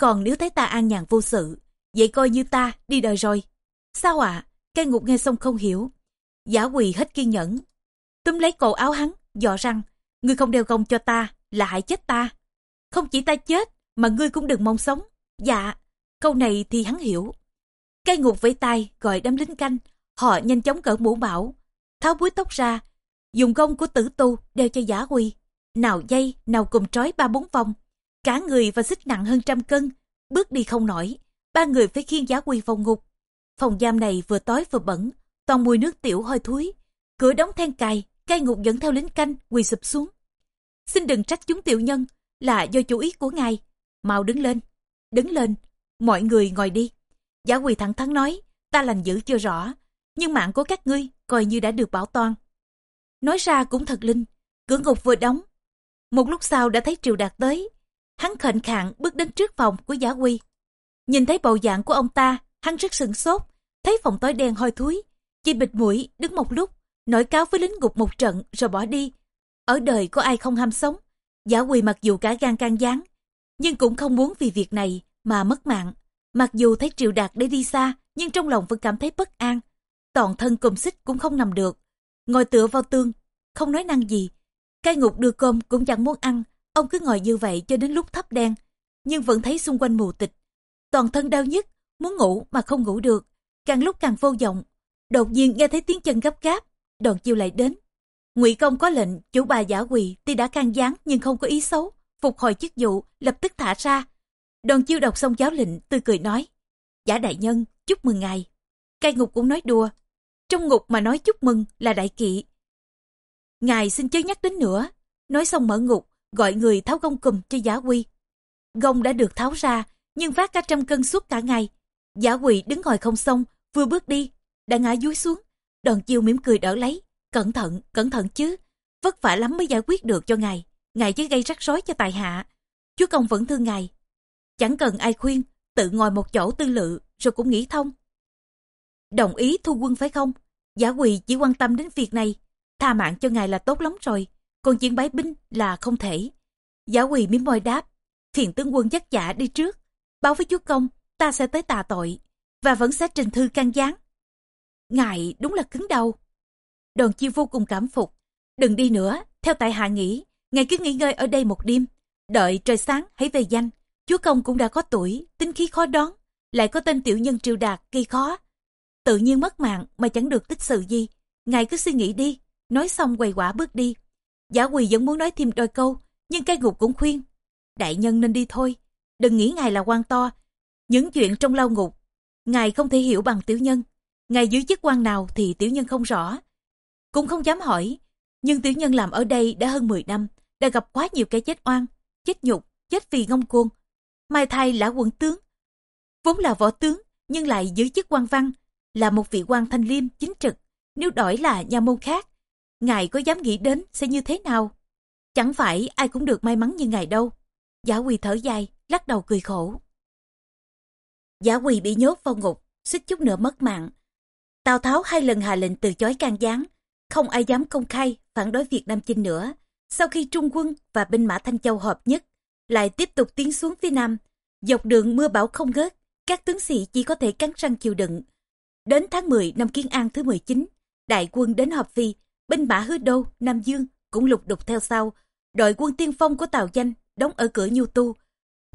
Còn nếu thấy ta an nhàn vô sự, vậy coi như ta đi đời rồi. Sao ạ? À? Cây ngục nghe xong không hiểu. Giả quỳ hết kiên nhẫn. Túm lấy cổ áo hắn, dọ răng. Ngươi không đeo gông cho ta, là hại chết ta. Không chỉ ta chết, mà ngươi cũng đừng mong sống. Dạ, câu này thì hắn hiểu. Cây ngục vẫy tay gọi đám lính canh. Họ nhanh chóng cởi mũ bảo, tháo búi tóc ra, dùng gông của tử tu đeo cho giả huy. nào dây nào cùng trói ba bốn vòng cả người và xích nặng hơn trăm cân bước đi không nổi ba người phải khiêng giả huy vào ngục phòng giam này vừa tối vừa bẩn toàn mùi nước tiểu hôi thối cửa đóng then cài cai ngục dẫn theo lính canh quỳ sụp xuống xin đừng trách chúng tiểu nhân là do chủ ý của ngài mau đứng lên đứng lên mọi người ngồi đi giả quỳ thẳng thắn nói ta lành dữ chưa rõ nhưng mạng của các ngươi coi như đã được bảo toàn Nói ra cũng thật linh, cửa ngục vừa đóng. Một lúc sau đã thấy Triều Đạt tới. Hắn khệnh khạng bước đến trước phòng của Giả Quy. Nhìn thấy bầu dạng của ông ta, hắn rất sừng sốt. Thấy phòng tối đen hôi thối, Chỉ bịt mũi, đứng một lúc, nổi cáo với lính ngục một trận rồi bỏ đi. Ở đời có ai không ham sống. Giả Quy mặc dù cả gan can gián, nhưng cũng không muốn vì việc này mà mất mạng. Mặc dù thấy Triệu Đạt để đi xa, nhưng trong lòng vẫn cảm thấy bất an. Toàn thân cùng xích cũng không nằm được ngồi tựa vào tương, không nói năng gì. Cai ngục đưa cơm cũng chẳng muốn ăn, ông cứ ngồi như vậy cho đến lúc thấp đen, nhưng vẫn thấy xung quanh mù tịch. Toàn thân đau nhức, muốn ngủ mà không ngủ được, càng lúc càng vô vọng. Đột nhiên nghe thấy tiếng chân gấp gáp, đoàn chiêu lại đến. Ngụy công có lệnh, chủ bà giả quỳ tuy đã can gián nhưng không có ý xấu, phục hồi chức vụ, lập tức thả ra. Đoàn chiêu đọc xong giáo lệnh, tươi cười nói, giả đại nhân, chúc mừng ngài. Cai ngục cũng nói đùa, trong ngục mà nói chúc mừng là đại kỵ. Ngài xin chớ nhắc đến nữa. Nói xong mở ngục, gọi người tháo gông cùm cho giả quy. Gông đã được tháo ra, nhưng vác cả trăm cân suốt cả ngày. Giả quỳ đứng ngồi không xong, vừa bước đi, đã ngã dúi xuống. Đoàn chiêu mỉm cười đỡ lấy. Cẩn thận, cẩn thận chứ. Vất vả lắm mới giải quyết được cho ngài. Ngài chứ gây rắc rối cho tài hạ. Chúa công vẫn thương ngài. Chẳng cần ai khuyên, tự ngồi một chỗ tư lự, rồi cũng nghĩ thông. Đồng ý thu quân phải không? Giả quỳ chỉ quan tâm đến việc này. Tha mạng cho ngài là tốt lắm rồi. còn chuyện bái binh là không thể. Giả quỳ mỉm môi đáp, thiền tướng quân dắt giả đi trước, báo với chúa công, ta sẽ tới tà tội, và vẫn sẽ trình thư can gián. Ngài đúng là cứng đầu. Đoàn chiêu vô cùng cảm phục, đừng đi nữa, theo tại hạ nghĩ, ngài cứ nghỉ ngơi ở đây một đêm, đợi trời sáng hãy về danh. Chúa công cũng đã có tuổi, tính khí khó đón, lại có tên tiểu nhân triều đạt gây khó. Tự nhiên mất mạng mà chẳng được tích sự gì, ngài cứ suy nghĩ đi, nói xong quầy quả bước đi. Giả quỳ vẫn muốn nói thêm đôi câu, nhưng cái ngục cũng khuyên. Đại nhân nên đi thôi, đừng nghĩ ngài là quan to. Những chuyện trong lao ngục, ngài không thể hiểu bằng tiểu nhân. Ngài dưới chức quan nào thì tiểu nhân không rõ. Cũng không dám hỏi, nhưng tiểu nhân làm ở đây đã hơn 10 năm, đã gặp quá nhiều cái chết oan, chết nhục, chết vì ngông cuồng. Mai thay lã quận tướng, vốn là võ tướng, nhưng lại giữ chức quan văn, là một vị quan thanh liêm chính trực. Nếu đổi là nhà môn khác, ngài có dám nghĩ đến sẽ như thế nào? Chẳng phải ai cũng được may mắn như ngài đâu. Giả quỳ thở dài, lắc đầu cười khổ. Giả quỳ bị nhốt vào ngục, suýt chút nữa mất mạng. Tào Tháo hai lần hạ lệnh từ chối can gián, không ai dám công khai phản đối việc Nam Chinh nữa. Sau khi Trung quân và binh mã Thanh Châu hợp nhất, lại tiếp tục tiến xuống phía Nam. Dọc đường mưa bão không ngớt, các tướng sĩ chỉ có thể cắn răng chịu đựng. Đến tháng 10 năm Kiến An thứ 19, đại quân đến Hợp Phi, binh mã Hứa Đô, Nam Dương cũng lục đục theo sau. Đội quân tiên phong của Tào Danh đóng ở cửa Nhu Tu.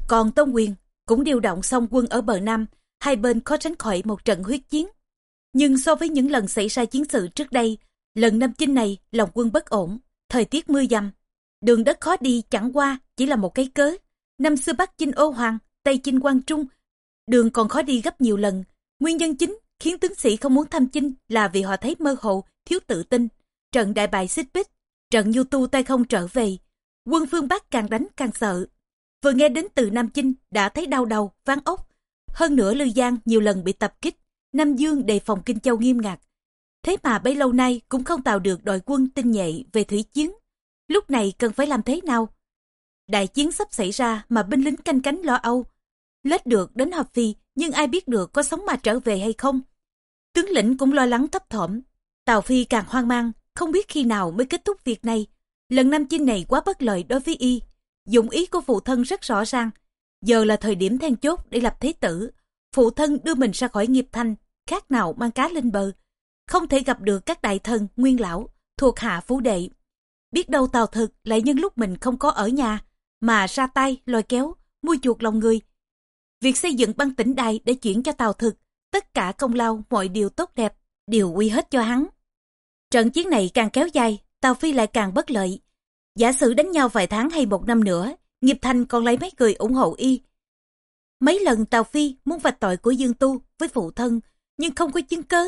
Còn Tôn Quyền cũng điều động xong quân ở bờ Nam, hai bên khó tránh khỏi một trận huyết chiến. Nhưng so với những lần xảy ra chiến sự trước đây, lần năm chinh này lòng quân bất ổn, thời tiết mưa dầm. Đường đất khó đi chẳng qua chỉ là một cái cớ. Năm xưa Bắc chinh ô hoàng, Tây chinh quan trung, đường còn khó đi gấp nhiều lần. Nguyên nhân chính khiến tướng sĩ không muốn thăm chinh là vì họ thấy mơ hồ, thiếu tự tin. Trận đại bại xích bích, trận nhu tu tay không trở về. Quân phương Bắc càng đánh càng sợ. Vừa nghe đến từ Nam Chinh đã thấy đau đầu, ván ốc. Hơn nữa Lư Giang nhiều lần bị tập kích. Nam Dương đề phòng Kinh Châu nghiêm ngặt. Thế mà bấy lâu nay cũng không tạo được đội quân tinh nhạy về thủy chiến. Lúc này cần phải làm thế nào? Đại chiến sắp xảy ra mà binh lính canh cánh lo âu. Lết được đến Hợp Phi nhưng ai biết được có sống mà trở về hay không? Tướng lĩnh cũng lo lắng thấp thỏm. Tào Phi càng hoang mang, không biết khi nào mới kết thúc việc này. Lần năm chinh này quá bất lợi đối với y. Dụng ý của phụ thân rất rõ ràng. Giờ là thời điểm then chốt để lập thế tử. Phụ thân đưa mình ra khỏi nghiệp thanh, khác nào mang cá lên bờ. Không thể gặp được các đại thần, nguyên lão, thuộc hạ phú đệ. Biết đâu Tào Thực lại nhân lúc mình không có ở nhà, mà ra tay, lôi kéo, mua chuột lòng người. Việc xây dựng băng tỉnh đài để chuyển cho Tào Thực, tất cả công lao, mọi điều tốt đẹp, đều quy hết cho hắn. Trận chiến này càng kéo dài, Tào Phi lại càng bất lợi. Giả sử đánh nhau vài tháng hay một năm nữa, nghiệp thành còn lấy mấy người ủng hộ y. Mấy lần Tào Phi muốn vạch tội của Dương Tu với phụ thân, nhưng không có chứng cớ,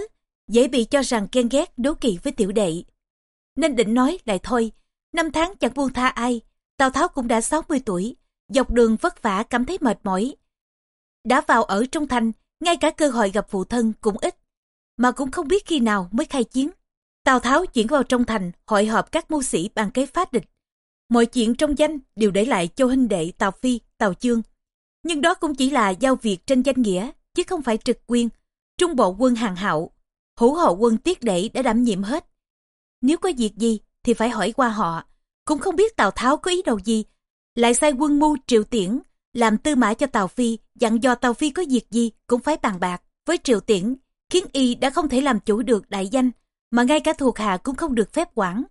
dễ bị cho rằng ghen ghét đố kỵ với tiểu đệ. Nên định nói lại thôi, năm tháng chẳng buông tha ai, Tào Tháo cũng đã 60 tuổi, dọc đường vất vả cảm thấy mệt mỏi. Đã vào ở trong thành, ngay cả cơ hội gặp phụ thân cũng ít, mà cũng không biết khi nào mới khai chiến. Tào Tháo chuyển vào trong thành, hội họp các mưu sĩ bàn kế phát địch. Mọi chuyện trong danh đều để lại cho huynh đệ Tào Phi, Tào Chương. Nhưng đó cũng chỉ là giao việc trên danh nghĩa, chứ không phải trực quyền. Trung bộ quân hàng hậu, hữu hộ quân tiết đệ đã đảm nhiệm hết. Nếu có việc gì thì phải hỏi qua họ. Cũng không biết Tào Tháo có ý đồ gì. Lại sai quân mưu triệu tiễn, làm tư mã cho Tào Phi, dặn dò Tào Phi có việc gì cũng phải bàn bạc với triệu tiễn, khiến y đã không thể làm chủ được đại danh mà ngay cả thuộc hạ cũng không được phép quản.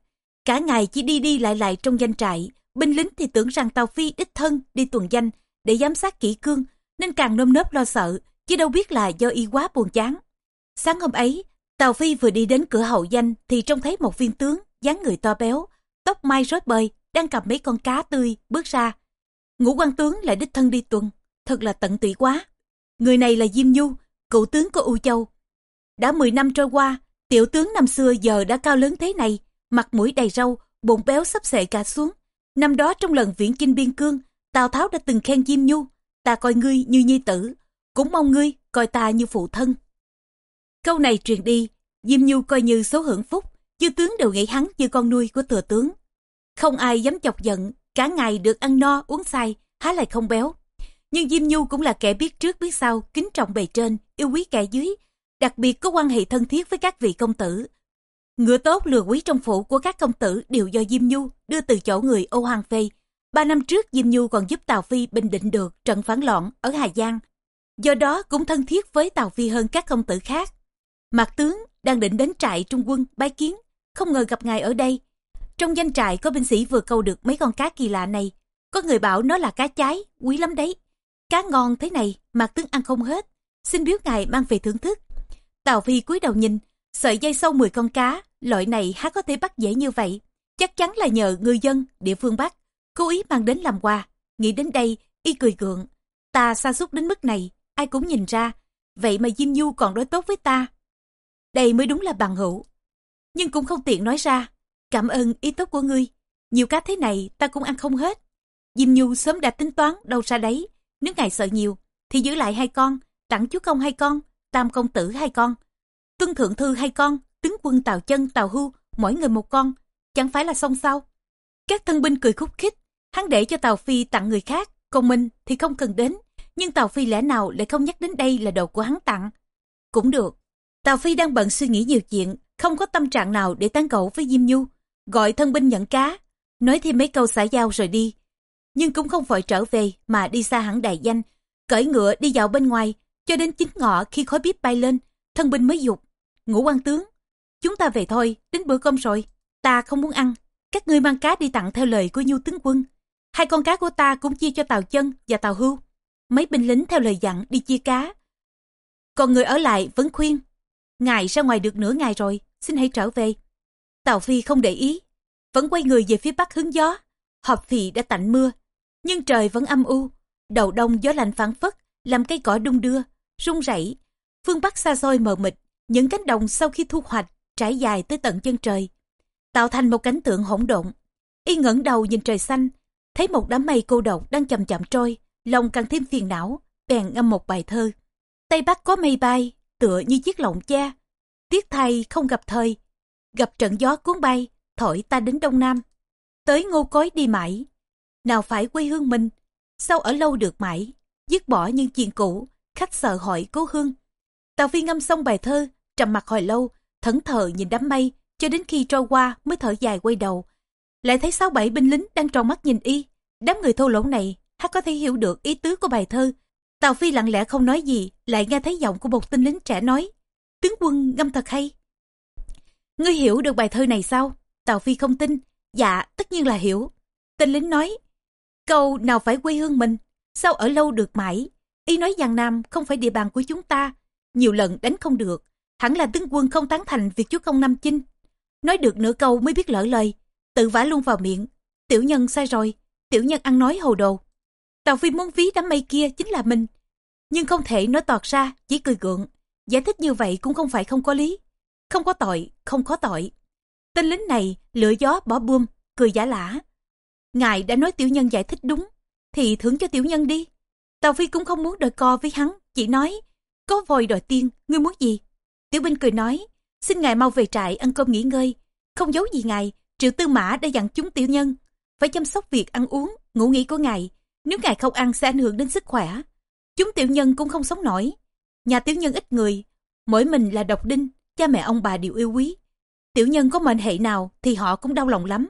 Cả ngày chỉ đi đi lại lại trong danh trại, binh lính thì tưởng rằng Tàu Phi đích thân đi tuần danh để giám sát kỹ cương, nên càng nơm nớp lo sợ, chứ đâu biết là do y quá buồn chán. Sáng hôm ấy, Tàu Phi vừa đi đến cửa hậu danh thì trông thấy một viên tướng, dáng người to béo, tóc mai rối bời, đang cầm mấy con cá tươi, bước ra. Ngũ quan tướng lại đích thân đi tuần, thật là tận tụy quá. Người này là Diêm Nhu, cựu tướng của U Châu. Đã 10 năm trôi qua, Tiểu tướng năm xưa giờ đã cao lớn thế này, mặt mũi đầy râu, bụng béo sắp xệ cả xuống. Năm đó trong lần viễn chinh biên cương, Tào Tháo đã từng khen Diêm Nhu, ta coi ngươi như nhi tử, cũng mong ngươi coi ta như phụ thân. Câu này truyền đi, Diêm Nhu coi như số hưởng phúc, chư tướng đều nghĩ hắn như con nuôi của thừa tướng. Không ai dám chọc giận, cả ngày được ăn no uống say, há lại không béo. Nhưng Diêm Nhu cũng là kẻ biết trước biết sau, kính trọng bề trên, yêu quý kẻ dưới, đặc biệt có quan hệ thân thiết với các vị công tử. Ngựa tốt lừa quý trong phủ của các công tử đều do Diêm Nhu đưa từ chỗ người Âu Hoàng Phê. Ba năm trước Diêm Nhu còn giúp Tào Phi bình định được trận phản loạn ở Hà Giang. Do đó cũng thân thiết với Tào Phi hơn các công tử khác. Mạc tướng đang định đến trại trung quân bái kiến, không ngờ gặp ngài ở đây. Trong danh trại có binh sĩ vừa câu được mấy con cá kỳ lạ này. Có người bảo nó là cá chái, quý lắm đấy. Cá ngon thế này, Mạc tướng ăn không hết. Xin biếu ngài mang về thưởng thức. Tào Phi cúi đầu nhìn, sợi dây sâu 10 con cá, loại này há có thể bắt dễ như vậy. Chắc chắn là nhờ người dân địa phương bắt, cố ý mang đến làm quà. Nghĩ đến đây, y cười gượng. Ta xa xúc đến mức này, ai cũng nhìn ra. Vậy mà Diêm Du còn đối tốt với ta. Đây mới đúng là bằng hữu. Nhưng cũng không tiện nói ra. Cảm ơn ý tốt của ngươi. Nhiều cá thế này ta cũng ăn không hết. Diêm Nhu sớm đã tính toán đâu ra đấy. Nếu ngài sợ nhiều, thì giữ lại hai con, tặng chú công hai con, tam công tử hai con, tuân thượng thư hai con, tướng quân tào chân tào hưu, mỗi người một con, chẳng phải là xong sao? Các thân binh cười khúc khích, hắn để cho Tào Phi tặng người khác, còn mình thì không cần đến. Nhưng Tào Phi lẽ nào lại không nhắc đến đây là đồ của hắn tặng? Cũng được. Tào Phi đang bận suy nghĩ nhiều chuyện, không có tâm trạng nào để tán gẫu với Diêm Nhu. Gọi thân binh nhận cá, nói thêm mấy câu xã giao rồi đi. Nhưng cũng không vội trở về mà đi xa hẳn đại danh, cởi ngựa đi dạo bên ngoài, cho đến chính ngọ khi khói bếp bay lên, thân binh mới dục. Ngũ quan tướng, chúng ta về thôi, đến bữa cơm rồi. Ta không muốn ăn, các ngươi mang cá đi tặng theo lời của nhu tướng quân. Hai con cá của ta cũng chia cho Tàu Chân và Tàu Hưu. Mấy binh lính theo lời dặn đi chia cá. Còn người ở lại vẫn khuyên. Ngài ra ngoài được nửa ngày rồi, xin hãy trở về. Tào Phi không để ý, vẫn quay người về phía bắc hướng gió. Họp phì đã tạnh mưa, nhưng trời vẫn âm u. Đầu đông gió lạnh phản phất, làm cây cỏ đung đưa, rung rẩy. Phương Bắc xa xôi mờ mịt, những cánh đồng sau khi thu hoạch trải dài tới tận chân trời, tạo thành một cảnh tượng hỗn độn. Y ngẩng đầu nhìn trời xanh, thấy một đám mây cô độc đang chậm chậm trôi, lòng càng thêm phiền não, bèn ngâm một bài thơ. Tây Bắc có mây bay, tựa như chiếc lọng cha. Tiếc thay không gặp thời, gặp trận gió cuốn bay, thổi ta đến Đông Nam. Tới ngô cối đi mãi, nào phải quê hương mình, sao ở lâu được mãi, dứt bỏ những chuyện cũ, khách sợ hỏi cố hương. Tào Phi ngâm xong bài thơ, trầm mặt hồi lâu, thẫn thờ nhìn đám mây, cho đến khi trôi qua mới thở dài quay đầu. Lại thấy sáu bảy binh lính đang tròn mắt nhìn y. Đám người thô lỗ này, hát có thể hiểu được ý tứ của bài thơ. Tào Phi lặng lẽ không nói gì, lại nghe thấy giọng của một tinh lính trẻ nói. Tướng quân ngâm thật hay. Ngươi hiểu được bài thơ này sao? Tào Phi không tin. Dạ, tất nhiên là hiểu. tên lính nói. Câu nào phải quê hương mình, sao ở lâu được mãi. Y nói Giang Nam không phải địa bàn của chúng ta. Nhiều lần đánh không được, hẳn là tướng quân không tán thành việc chúa công Nam Chinh. Nói được nửa câu mới biết lỡ lời, tự vả luôn vào miệng. Tiểu nhân sai rồi, tiểu nhân ăn nói hồ đồ. Tào Phi muốn ví đám mây kia chính là mình. Nhưng không thể nói toạt ra, chỉ cười gượng. Giải thích như vậy cũng không phải không có lý. Không có tội, không có tội. Tên lính này lửa gió bỏ buông, cười giả lả. Ngài đã nói tiểu nhân giải thích đúng, thì thưởng cho tiểu nhân đi. Tào Phi cũng không muốn đòi co với hắn, chỉ nói, có vòi đòi tiên, ngươi muốn gì? Tiểu binh cười nói, xin ngài mau về trại ăn cơm nghỉ ngơi. Không giấu gì ngài, triệu tư mã đã dặn chúng tiểu nhân, phải chăm sóc việc ăn uống, ngủ nghỉ của ngài. Nếu ngài không ăn sẽ ảnh hưởng đến sức khỏe. Chúng tiểu nhân cũng không sống nổi. Nhà tiểu nhân ít người, mỗi mình là độc đinh, cha mẹ ông bà đều yêu quý. Tiểu nhân có mệnh hệ nào thì họ cũng đau lòng lắm.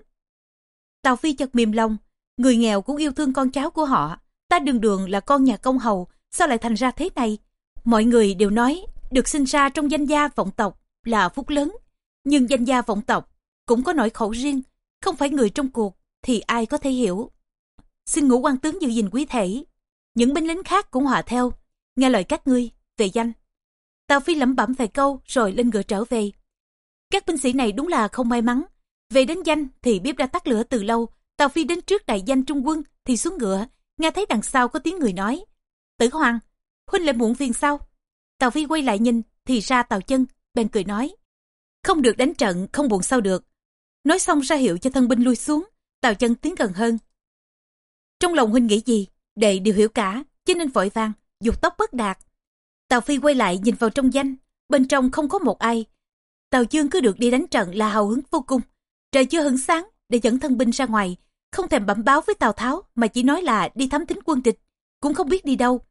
Tào Phi chợt mềm lòng, người nghèo cũng yêu thương con cháu của họ. Ta đường đường là con nhà công hầu, sao lại thành ra thế này? Mọi người đều nói, được sinh ra trong danh gia vọng tộc là phúc lớn. Nhưng danh gia vọng tộc cũng có nỗi khổ riêng, không phải người trong cuộc thì ai có thể hiểu. Xin ngũ quan tướng giữ gìn quý thể. Những binh lính khác cũng hòa theo, nghe lời các ngươi, về danh. Tào Phi lẩm bẩm vài câu rồi lên ngựa trở về. Các binh sĩ này đúng là không may mắn. Về đến danh thì bếp đã tắt lửa từ lâu. Tào Phi đến trước đại danh trung quân thì xuống ngựa, nghe thấy đằng sau có tiếng người nói. Tử Hoàng, huynh lại muộn phiền sao? Tào Phi quay lại nhìn, thì ra Tào chân, bèn cười nói. Không được đánh trận, không buồn sao được. Nói xong ra hiệu cho thân binh lui xuống, Tào chân tiến gần hơn. Trong lòng huynh nghĩ gì? Đệ đều hiểu cả, cho nên vội vàng, dục tóc bất đạt. Tào Phi quay lại nhìn vào trong danh, bên trong không có một ai. Tào Dương cứ được đi đánh trận là hào hứng vô cùng. Trời chưa hứng sáng để dẫn thân binh ra ngoài, không thèm bẩm báo với Tào Tháo mà chỉ nói là đi thám thính quân địch, cũng không biết đi đâu.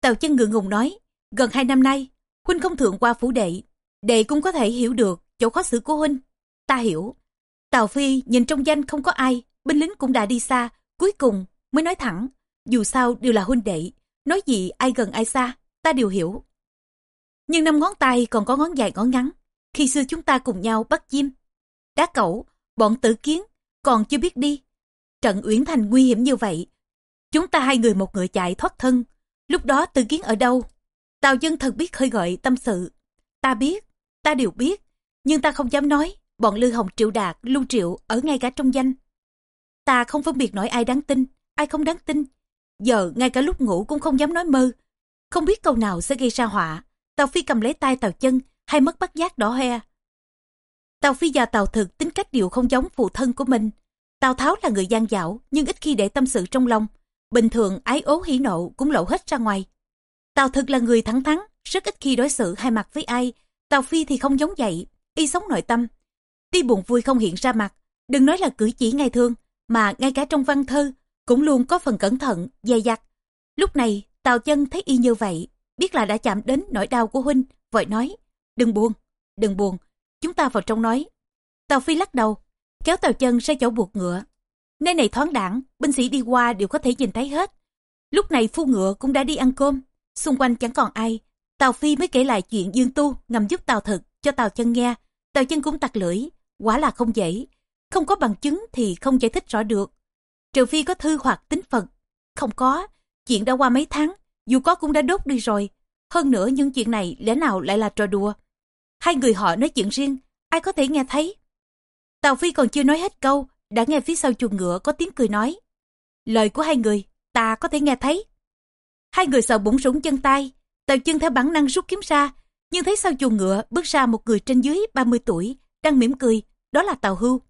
Tào chân ngượng ngùng nói, gần hai năm nay, huynh không thượng qua phủ đệ, đệ cũng có thể hiểu được chỗ khó xử của huynh. ta hiểu. Tào Phi nhìn trong danh không có ai, binh lính cũng đã đi xa, cuối cùng mới nói thẳng, dù sao đều là huynh đệ, nói gì ai gần ai xa, ta đều hiểu. Nhưng năm ngón tay còn có ngón dài ngón ngắn, khi xưa chúng ta cùng nhau bắt chim. Đá cẩu, bọn tử kiến, còn chưa biết đi. Trận Uyển Thành nguy hiểm như vậy, chúng ta hai người một người chạy thoát thân. Lúc đó tử kiến ở đâu? Tào dân thật biết khơi gợi tâm sự. Ta biết, ta đều biết, nhưng ta không dám nói, bọn Lư Hồng Triệu Đạt, Lưu Triệu ở ngay cả trong danh. Ta không phân biệt nổi ai đáng tin, ai không đáng tin. Giờ ngay cả lúc ngủ cũng không dám nói mơ. Không biết câu nào sẽ gây ra họa. Tàu Phi cầm lấy tay Tàu chân, hay mất bắt giác đỏ hoe. Tàu Phi và Tàu Thực tính cách điều không giống phụ thân của mình. Tào Tháo là người gian dảo, nhưng ít khi để tâm sự trong lòng. Bình thường ái ố hỉ nộ cũng lộ hết ra ngoài. Tào Thực là người thẳng thắn, rất ít khi đối xử hai mặt với ai. Tào Phi thì không giống vậy, y sống nội tâm. Tuy buồn vui không hiện ra mặt, đừng nói là cử chỉ ngày thương, mà ngay cả trong văn thơ cũng luôn có phần cẩn thận, dè dặt. Lúc này, Tào chân thấy y như vậy, biết là đã chạm đến nỗi đau của huynh, vội nói, đừng buồn, đừng buồn, chúng ta vào trong nói. Tào Phi lắc đầu, kéo Tào chân ra chỗ buộc ngựa. Nơi này thoáng đẳng, binh sĩ đi qua đều có thể nhìn thấy hết. Lúc này phu ngựa cũng đã đi ăn cơm, xung quanh chẳng còn ai. Tào Phi mới kể lại chuyện Dương Tu ngầm giúp Tào Thực cho Tào chân nghe. Tào chân cũng tặc lưỡi, quả là không dễ. Không có bằng chứng thì không giải thích rõ được. Trừ phi có thư hoặc tính phật. Không có, chuyện đã qua mấy tháng, dù có cũng đã đốt đi rồi. Hơn nữa những chuyện này lẽ nào lại là trò đùa. Hai người họ nói chuyện riêng, ai có thể nghe thấy. Tào Phi còn chưa nói hết câu, đã nghe phía sau chuồng ngựa có tiếng cười nói. Lời của hai người, ta có thể nghe thấy. Hai người sợ bụng súng chân tay, Tào chân theo bản năng rút kiếm ra, nhưng thấy sau chuồng ngựa bước ra một người trên dưới 30 tuổi, đang mỉm cười, đó là Tào Hưu.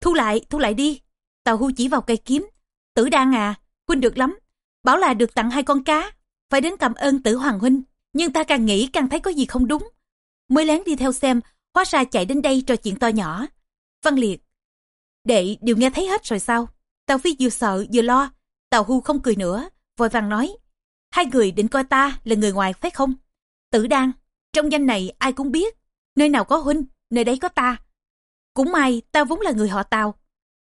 Thu lại, thu lại đi. Tào Hưu chỉ vào cây kiếm. Tử đang à, huynh được lắm. Bảo là được tặng hai con cá. Phải đến cảm ơn tử Hoàng huynh. Nhưng ta càng nghĩ càng thấy có gì không đúng. Mới lén đi theo xem, hóa ra chạy đến đây trò chuyện to nhỏ. Văn Liệt. Đệ đều nghe thấy hết rồi sao? Tào Phi vừa sợ vừa lo. Tào Hưu không cười nữa, vội vàng nói. Hai người định coi ta là người ngoài phải không? Tử Đan, trong danh này ai cũng biết. Nơi nào có huynh, nơi đấy có ta. Cũng may ta vốn là người họ Tào.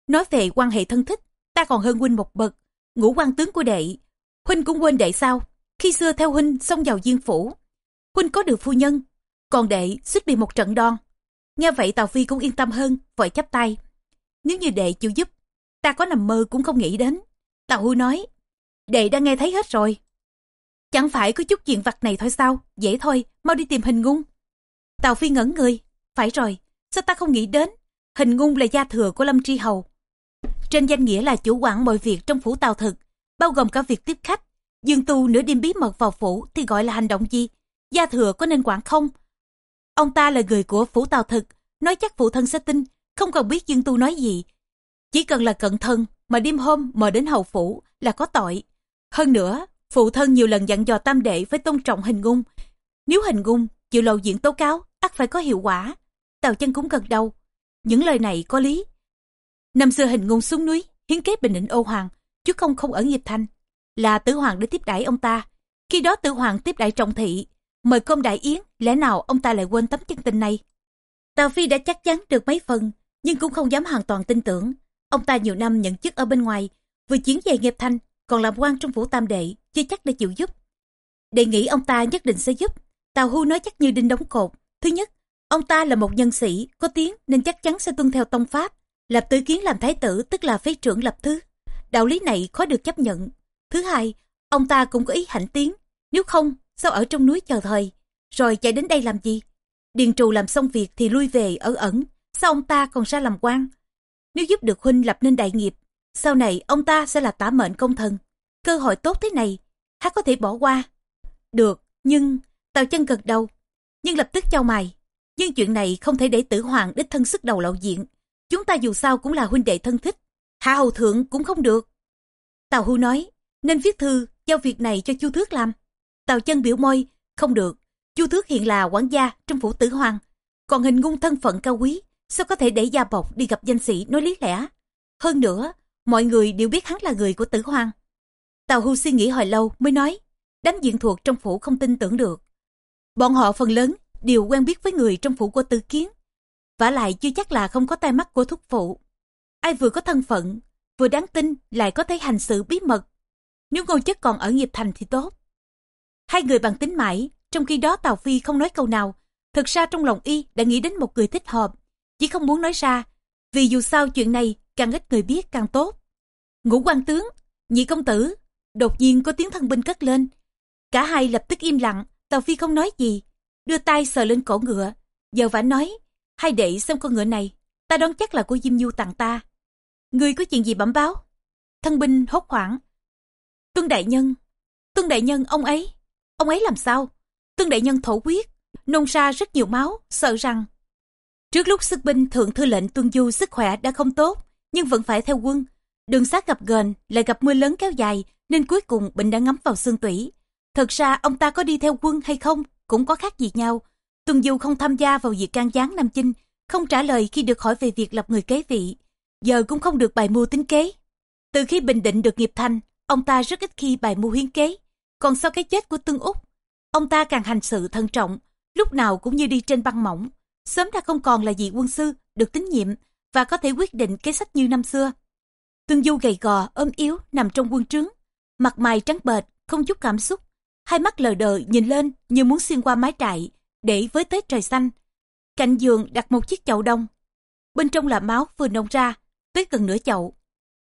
Nói về quan hệ thân thích, ta còn hơn huynh một bậc. Ngũ quan tướng của đệ, huynh cũng quên đệ sao? Khi xưa theo huynh xông vào diên phủ, huynh có được phu nhân, còn đệ suýt bị một trận đòn. Nghe vậy Tào Phi cũng yên tâm hơn, vội chắp tay. Nếu như đệ chịu giúp, ta có nằm mơ cũng không nghĩ đến. Tào Huy nói, đệ đã nghe thấy hết rồi. Chẳng phải có chút chuyện vặt này thôi sao, dễ thôi, mau đi tìm hình ngung. Tào Phi ngẩn người, phải rồi, sao ta không nghĩ đến, hình ngung là gia thừa của Lâm Tri Hầu. Trên danh nghĩa là chủ quản mọi việc trong phủ Tào Thực, bao gồm cả việc tiếp khách. Dương Tu nửa đêm bí mật vào phủ thì gọi là hành động gì? Gia thừa có nên quản không? Ông ta là người của phủ Tào Thực, nói chắc phụ thân sẽ tin, không cần biết Dương Tu nói gì. Chỉ cần là cận thân mà đêm hôm mời đến hầu phủ là có tội. Hơn nữa, phụ thân nhiều lần dặn dò tam đệ phải tôn trọng hình ngung. Nếu hình ngung chịu lầu diện tố cáo, ắt phải có hiệu quả. Tào chân cũng gật đầu. Những lời này có lý. Năm xưa hình ngung xuống núi, hiến kế bình định ô hoàng, chứ không không ở nghiệp thanh. Là tử hoàng để tiếp đãi ông ta. Khi đó tử hoàng tiếp đãi trọng thị, mời cơm đại yến, lẽ nào ông ta lại quên tấm chân tình này? Tào Phi đã chắc chắn được mấy phần, nhưng cũng không dám hoàn toàn tin tưởng. Ông ta nhiều năm nhận chức ở bên ngoài, vừa chiến về nghiệp thanh, còn làm quan trong phủ tam đệ, chưa chắc đã chịu giúp. Đề nghị ông ta nhất định sẽ giúp. Tào Hu nói chắc như đinh đóng cột. Thứ nhất, ông ta là một nhân sĩ, có tiếng nên chắc chắn sẽ tuân theo tông pháp. Lập tứ kiến làm thái tử tức là phế trưởng lập thứ. Đạo lý này khó được chấp nhận. Thứ hai, ông ta cũng có ý hãnh tiến. Nếu không, sao ở trong núi chờ thời? Rồi chạy đến đây làm gì? Điền trù làm xong việc thì lui về ở ẩn. Sao ông ta còn ra làm quan? Nếu giúp được huynh lập nên đại nghiệp, sau này ông ta sẽ là tả mệnh công thần. Cơ hội tốt thế này, há có thể bỏ qua. Được, nhưng... Tào chân gật đầu. Nhưng lập tức chau mày. Nhưng chuyện này không thể để tử hoàng đích thân sức đầu lộ diện. Chúng ta dù sao cũng là huynh đệ thân thích. Hạ hầu thượng cũng không được. Tào Hưu nói, nên viết thư giao việc này cho Chu Thước làm. Tào chân biểu môi, không được. Chu Thước hiện là quản gia trong phủ tử hoàng. Còn hình ngung thân phận cao quý, sao có thể để gia bộc đi gặp danh sĩ nói lý lẽ. Hơn nữa, mọi người đều biết hắn là người của tử hoàng. Tào Hưu suy nghĩ hồi lâu mới nói, đám diện thuộc trong phủ không tin tưởng được. Bọn họ phần lớn đều quen biết với người trong phủ của tư kiến. vả lại chưa chắc là không có tai mắt của thúc phụ. Ai vừa có thân phận, vừa đáng tin lại có thể hành sự bí mật. Nếu ngô chất còn ở nghiệp thành thì tốt. Hai người bằng tính mãi, trong khi đó Tào Phi không nói câu nào. Thực ra trong lòng y đã nghĩ đến một người thích hợp, chỉ không muốn nói ra, vì dù sao chuyện này càng ít người biết càng tốt. Ngũ quan tướng, nhị công tử, đột nhiên có tiếng thân binh cất lên. Cả hai lập tức im lặng, Tào Phi không nói gì, đưa tay sờ lên cổ ngựa. Giờ vả nói, hai đệ xem con ngựa này, ta đoán chắc là của Diêm Du tặng ta. Người có chuyện gì bẩm báo? Thân binh hốt hoảng. Tuân đại nhân, Tuân đại nhân ông ấy, ông ấy làm sao? Tuân đại nhân thổ quyết, nôn ra rất nhiều máu, sợ rằng. Trước lúc xuất binh thượng thư lệnh Tuân Du sức khỏe đã không tốt, nhưng vẫn phải theo quân. Đường sát gặp gờn, lại gặp mưa lớn kéo dài, nên cuối cùng bệnh đã ngấm vào xương tủy. Thật ra ông ta có đi theo quân hay không cũng có khác gì nhau. Tuân Du không tham gia vào việc can gián Nam Chinh, không trả lời khi được hỏi về việc lập người kế vị. Giờ cũng không được bài mưu tính kế. Từ khi Bình Định được nghiệp thành, ông ta rất ít khi bài mưu hiến kế. Còn sau cái chết của Tương Úc, ông ta càng hành sự thận trọng, lúc nào cũng như đi trên băng mỏng. Sớm đã không còn là vị quân sư, được tín nhiệm và có thể quyết định kế sách như năm xưa. Tương Du gầy gò, ốm yếu, nằm trong quân trướng. Mặt mày trắng bệch, không chút cảm xúc. Hai mắt lờ đờ nhìn lên như muốn xuyên qua mái trại, để với tới trời xanh. Cạnh giường đặt một chiếc chậu đông. Bên trong là máu vừa nông ra, tới gần nửa chậu.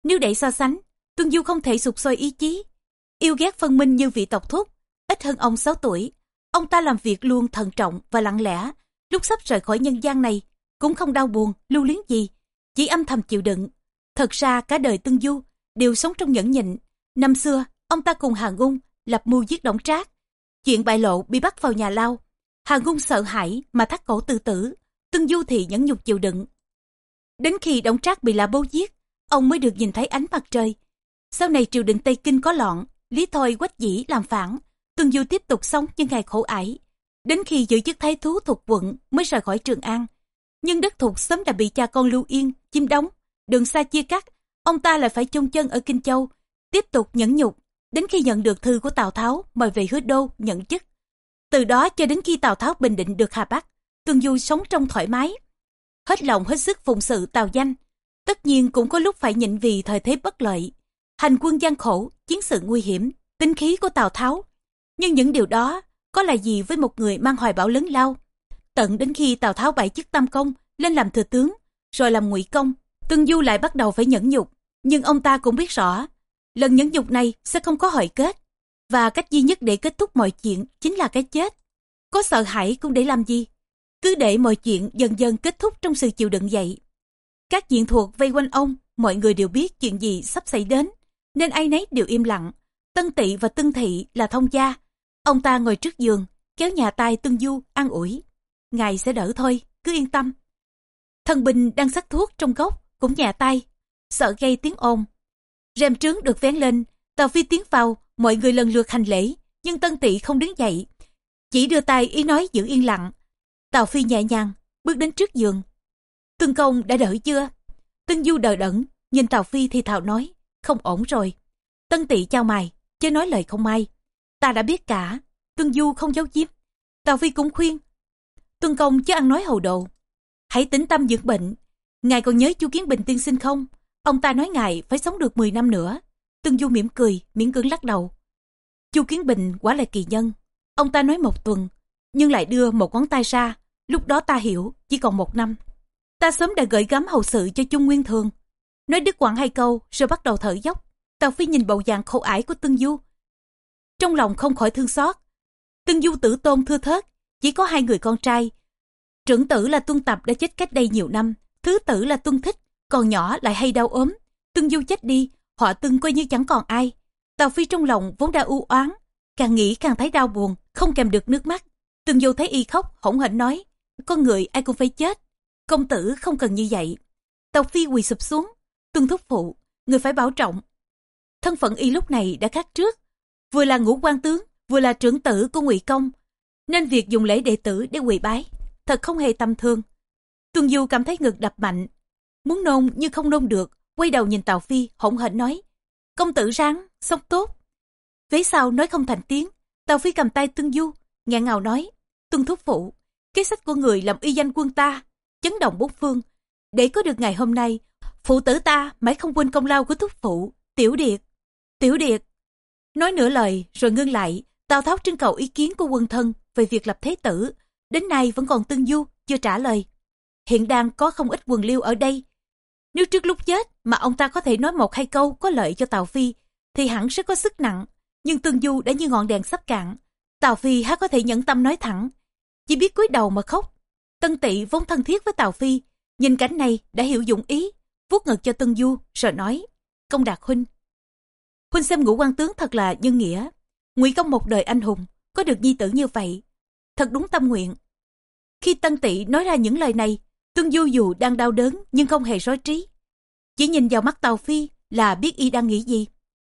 Nếu để so sánh, Tương Du không thể sụp sôi ý chí. Yêu ghét phân minh như vị tộc thúc, ít hơn ông 6 tuổi. Ông ta làm việc luôn thận trọng và lặng lẽ. Lúc sắp rời khỏi nhân gian này, cũng không đau buồn, lưu luyến gì. Chỉ âm thầm chịu đựng. Thật ra cả đời Tương Du đều sống trong nhẫn nhịn. Năm xưa, ông ta cùng Hà Ngung lập mưu giết Đổng Trác. Chuyện bại lộ bị bắt vào nhà lao. Hà Ngung sợ hãi mà thắt cổ tự tử. Tương Du thì nhẫn nhục chịu đựng. Đến khi Đống Trác bị La Bố giết, ông mới được nhìn thấy ánh mặt trời. Sau này triều đình Tây Kinh có loạn, Lý Thôi quách dĩ làm phản, Tương Du tiếp tục sống những ngày khổ ải. Đến khi giữ chức thái thú thuộc quận mới rời khỏi Trường An. Nhưng đất thuộc sớm đã bị cha con Lưu Yên, chiếm đóng, đường xa chia cắt, ông ta lại phải chôn chân ở Kinh Châu, tiếp tục nhẫn nhục, đến khi nhận được thư của Tào Tháo mời về hứa đô nhận chức. Từ đó cho đến khi Tào Tháo bình định được Hà Bắc, Tương Du sống trong thoải mái, hết lòng hết sức phụng sự Tào danh. Tất nhiên cũng có lúc phải nhịn vì thời thế bất lợi. Hành quân gian khổ, chiến sự nguy hiểm, tính khí của Tào Tháo. Nhưng những điều đó có là gì với một người mang hoài bão lớn lao. Tận đến khi Tào Tháo bãi chức tam công, lên làm thừa tướng, rồi làm ngụy công, Tương Du lại bắt đầu phải nhẫn nhục. Nhưng ông ta cũng biết rõ, lần nhẫn nhục này sẽ không có hội kết. Và cách duy nhất để kết thúc mọi chuyện chính là cái chết. Có sợ hãi cũng để làm gì? Cứ để mọi chuyện dần dần kết thúc trong sự chịu đựng vậy. Các diện thuộc vây quanh ông, mọi người đều biết chuyện gì sắp xảy đến, nên ai nấy đều im lặng. Tân tị và tân thị là thông gia. Ông ta ngồi trước giường, kéo nhà tay Tương Du, an ủi. Ngài sẽ đỡ thôi, cứ yên tâm. Thần Bình đang sắc thuốc trong góc, cũng nhà tay, sợ gây tiếng ồn. Rèm trướng được vén lên, Tàu Phi tiến vào, mọi người lần lượt hành lễ, nhưng Tân Tị không đứng dậy. Chỉ đưa tay ý nói giữ yên lặng. Tào Phi nhẹ nhàng, bước đến trước giường. Tương công đã đợi chưa? Tân Du đợi đẫn, nhìn Tào Phi thì thào nói, không ổn rồi. Tân Tị chào mày, chứ nói lời không may. Ta đã biết cả, Tương Du không giấu giếm. Tào Phi cũng khuyên, Tương công chớ ăn nói hầu độ. Hãy tĩnh tâm dưỡng bệnh, Ngài còn nhớ chu Kiến Bình tiên sinh không? Ông ta nói ngài phải sống được 10 năm nữa. Tương Du mỉm cười, miễn cưỡng lắc đầu. chu Kiến Bình quả là kỳ nhân. Ông ta nói một tuần, nhưng lại đưa một ngón tay ra. Lúc đó ta hiểu, chỉ còn một năm. Ta sớm đã gửi gắm hậu sự cho Trung Nguyên Thường. Nói đứt quãng hai câu, rồi bắt đầu thở dốc. Tào Phi nhìn bầu dạng khổ ải của Tương Du. Trong lòng không khỏi thương xót. Tương Du tử tôn thưa thớt, chỉ có hai người con trai. Trưởng tử là Tuân Tập đã chết cách đây nhiều năm, Thứ tử là Tuân Thích, còn nhỏ lại hay đau ốm. tương Du chết đi, họ tương coi như chẳng còn ai. Tào Phi trong lòng vốn đã u oán, càng nghĩ càng thấy đau buồn, không kèm được nước mắt. tương Du thấy y khóc, hỗn hển nói, con người ai cũng phải chết. Công tử không cần như vậy. Tào Phi quỳ sụp xuống, Tuân thúc phụ, người phải bảo trọng. Thân phận y lúc này đã khác trước, vừa là ngũ quan tướng, vừa là trưởng tử của ngụy công, nên việc dùng lễ đệ tử để quỳ bái thật không hề tầm thường. Tuân Du cảm thấy ngực đập mạnh. Muốn nôn nhưng không nôn được, quay đầu nhìn Tào Phi, hỗn hển nói. Công tử ráng, sống tốt. Vế sau nói không thành tiếng, Tào Phi cầm tay Tuân Du, ngạn ngào nói. Tuân thúc phụ, cái sách của người làm y danh quân ta. chấn động bốn phương. Để có được ngày hôm nay, phụ tử ta mãi không quên công lao của thúc phụ, tiểu điệt, tiểu điệt. Nói nửa lời rồi ngưng lại, Tào Tháo trưng cầu ý kiến của quân thân về việc lập thế tử. Đến nay vẫn còn tương du, chưa trả lời. Hiện đang có không ít quần liêu ở đây. Nếu trước lúc chết mà ông ta có thể nói một hai câu có lợi cho Tào Phi, thì hẳn sẽ có sức nặng. Nhưng tương du đã như ngọn đèn sắp cạn. Tào Phi há có thể nhẫn tâm nói thẳng. Chỉ biết cúi đầu mà khóc. Tân tỵ vốn thân thiết với Tào Phi. Nhìn cảnh này đã hiểu dụng ý. vuốt ngực cho Tân Du, rồi nói. Công đạt huynh. Huynh xem ngũ quan tướng thật là nhân nghĩa ngụy công một đời anh hùng, có được nhi tử như vậy, thật đúng tâm nguyện khi tân tỵ nói ra những lời này, tương du dù đang đau đớn nhưng không hề rối trí chỉ nhìn vào mắt tàu phi là biết y đang nghĩ gì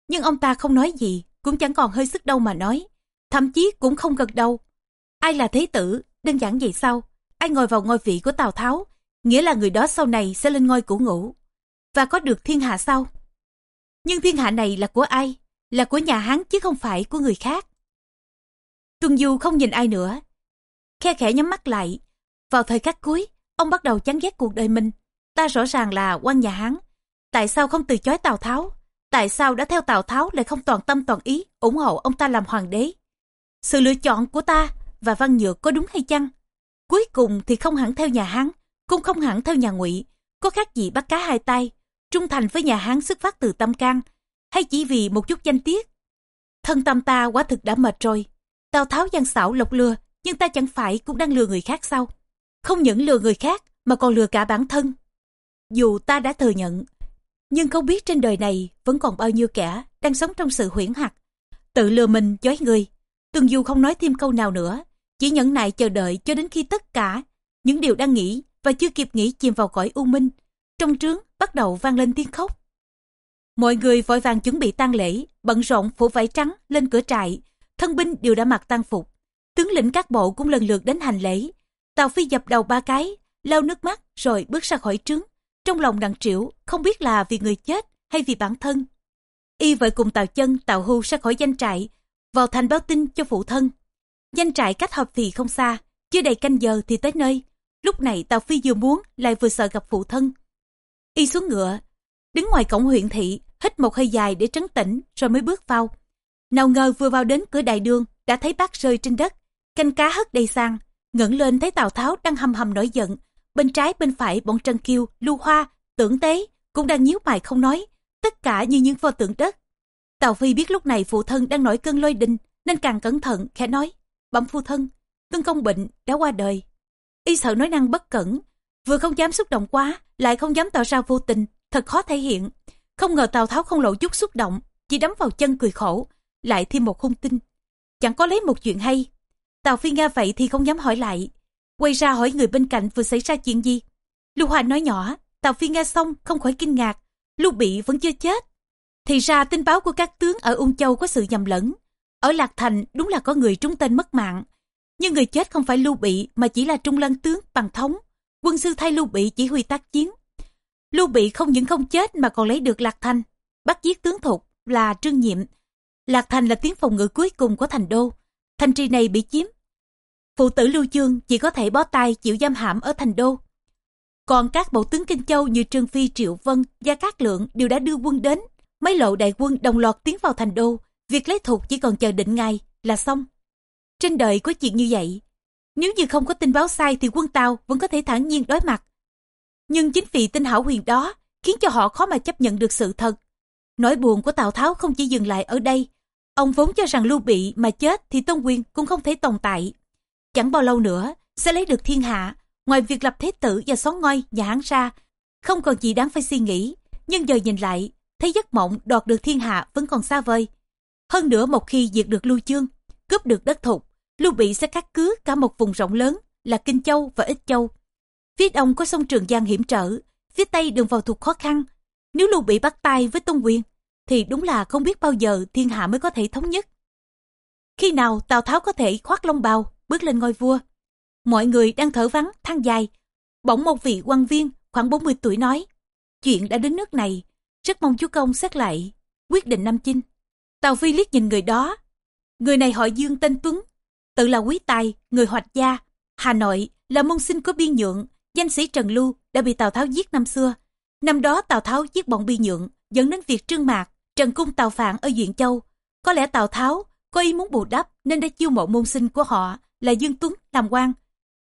nhưng ông ta không nói gì, cũng chẳng còn hơi sức đâu mà nói, thậm chí cũng không gật đầu ai là thế tử đơn giản vậy sao ai ngồi vào ngôi vị của tào tháo nghĩa là người đó sau này sẽ lên ngôi cũ ngũ và có được thiên hạ sau nhưng thiên hạ này là của ai là của nhà Hán chứ không phải của người khác. Tuân Du không nhìn ai nữa. Khe khẽ nhắm mắt lại. Vào thời khắc cuối, ông bắt đầu chán ghét cuộc đời mình. Ta rõ ràng là quan nhà Hán. Tại sao không từ chối Tào Tháo? Tại sao đã theo Tào Tháo lại không toàn tâm toàn ý ủng hộ ông ta làm hoàng đế? Sự lựa chọn của ta và Văn Nhược có đúng hay chăng? Cuối cùng thì không hẳn theo nhà Hán, cũng không hẳn theo nhà Ngụy, có khác gì bắt cá hai tay, trung thành với nhà Hán xuất phát từ tâm can, hay chỉ vì một chút danh tiết? Thân tâm ta quả thực đã mệt rồi. Tào tháo gian xảo lộc lừa nhưng ta chẳng phải cũng đang lừa người khác sao? Không những lừa người khác mà còn lừa cả bản thân. Dù ta đã thừa nhận nhưng không biết trên đời này vẫn còn bao nhiêu kẻ đang sống trong sự huyễn hoặc. Tự lừa mình chói người. Tường dù không nói thêm câu nào nữa chỉ nhẫn nại chờ đợi cho đến khi tất cả những điều đang nghĩ và chưa kịp nghĩ chìm vào cõi u minh trong trướng bắt đầu vang lên tiếng khóc Mọi người vội vàng chuẩn bị tang lễ, bận rộn phủ vải trắng lên cửa trại. Thân binh đều đã mặc tang phục. Tướng lĩnh các bộ cũng lần lượt đến hành lễ. Tào Phi dập đầu ba cái, lau nước mắt rồi bước ra khỏi trướng. Trong lòng nặng triệu không biết là vì người chết hay vì bản thân. Y vợ cùng Tào Chân, Tào Hưu ra khỏi danh trại, vào thành báo tin cho phụ thân. Danh trại cách hợp thì không xa, chưa đầy canh giờ thì tới nơi. Lúc này Tào Phi vừa muốn lại vừa sợ gặp phụ thân. Y xuống ngựa, đứng ngoài cổng huyện thị, hít một hơi dài để trấn tĩnh rồi mới bước vào. Nào ngờ vừa vào đến cửa đại đường đã thấy bác rơi trên đất, canh cá hất đầy sang, ngẩng lên thấy Tào Tháo đang hầm hầm nổi giận. Bên trái bên phải bọn Trần Kiêu, Lưu Hoa, Tưởng Tế cũng đang nhíu mày không nói, tất cả như những pho tượng đất. Tào Phi biết lúc này phụ thân đang nổi cơn lôi đình nên càng cẩn thận khẽ nói bẩm phu thân tương công bệnh đã qua đời y sợ nói năng bất cẩn vừa không dám xúc động quá lại không dám tỏ ra vô tình thật khó thể hiện không ngờ Tào Tháo không lộ chút xúc động, chỉ đấm vào chân cười khổ, lại thêm một hung tin. Chẳng có lấy một chuyện hay. Tào Phi nghe vậy thì không dám hỏi lại. Quay ra hỏi người bên cạnh vừa xảy ra chuyện gì. Lưu Hoa nói nhỏ, Tào Phi nghe xong không khỏi kinh ngạc. Lưu Bị vẫn chưa chết. Thì ra tin báo của các tướng ở Ung Châu có sự nhầm lẫn. Ở Lạc Thành đúng là có người trúng tên mất mạng. Nhưng người chết không phải Lưu Bị mà chỉ là Trung Lân tướng bằng thống. Quân sư thay Lưu Bị chỉ huy tác chiến. Lưu Bị không những không chết mà còn lấy được Lạc Thành, bắt giết tướng thục là Trương Nhiệm. Lạc Thành là tiếng phòng ngự cuối cùng của thành đô. Thành trì này bị chiếm. Phụ tử Lưu Chương chỉ có thể bó tay chịu giam hãm ở thành đô. Còn các bộ tướng Kinh Châu như Trương Phi Triệu Vân, Gia Cát Lượng đều đã đưa quân đến. Mấy lộ đại quân đồng loạt tiến vào thành đô. Việc lấy thuộc chỉ còn chờ định ngày là xong. Trên đời có chuyện như vậy. Nếu như không có tin báo sai thì quân Tàu vẫn có thể thản nhiên đối mặt nhưng chính vì tin hảo huyền đó khiến cho họ khó mà chấp nhận được sự thật. Nỗi buồn của Tào Tháo không chỉ dừng lại ở đây. Ông vốn cho rằng Lưu Bị mà chết thì Tôn Quyền cũng không thể tồn tại. Chẳng bao lâu nữa sẽ lấy được thiên hạ. Ngoài việc lập thế tử và xóa ngôi nhà Hán ra, không còn gì đáng phải suy nghĩ. Nhưng giờ nhìn lại, thấy giấc mộng đoạt được thiên hạ vẫn còn xa vời. Hơn nữa một khi diệt được Lưu Chương, cướp được đất thục, Lưu Bị sẽ cắt cứ cả một vùng rộng lớn là Kinh Châu và Ích Châu Phía đông có sông Trường Giang hiểm trở, phía tây đường vào thuộc khó khăn. Nếu Lưu Bị bắt tay với Tôn Quyền, thì đúng là không biết bao giờ thiên hạ mới có thể thống nhất. Khi nào Tào Tháo có thể khoác lông bào, bước lên ngôi vua? Mọi người đang thở vắng, than dài. Bỗng một vị quan viên khoảng 40 tuổi nói, chuyện đã đến nước này, rất mong chúa công xét lại, quyết định năm Chinh. Tào Phi liếc nhìn người đó. Người này họ Dương tên Tuấn, tự là quý tài, người hoạch gia. Hà Nội là môn sinh của biên nhượng, danh sĩ Trần Lưu đã bị Tào Tháo giết năm xưa. Năm đó Tào Tháo giết bọn biên Nhượng, dẫn đến việc trương mạc, Trần Cung Tào Phạn ở Duyện Châu. Có lẽ Tào Tháo có ý muốn bù đắp nên đã chiêu mộ môn sinh của họ là Dương Tuấn làm quan,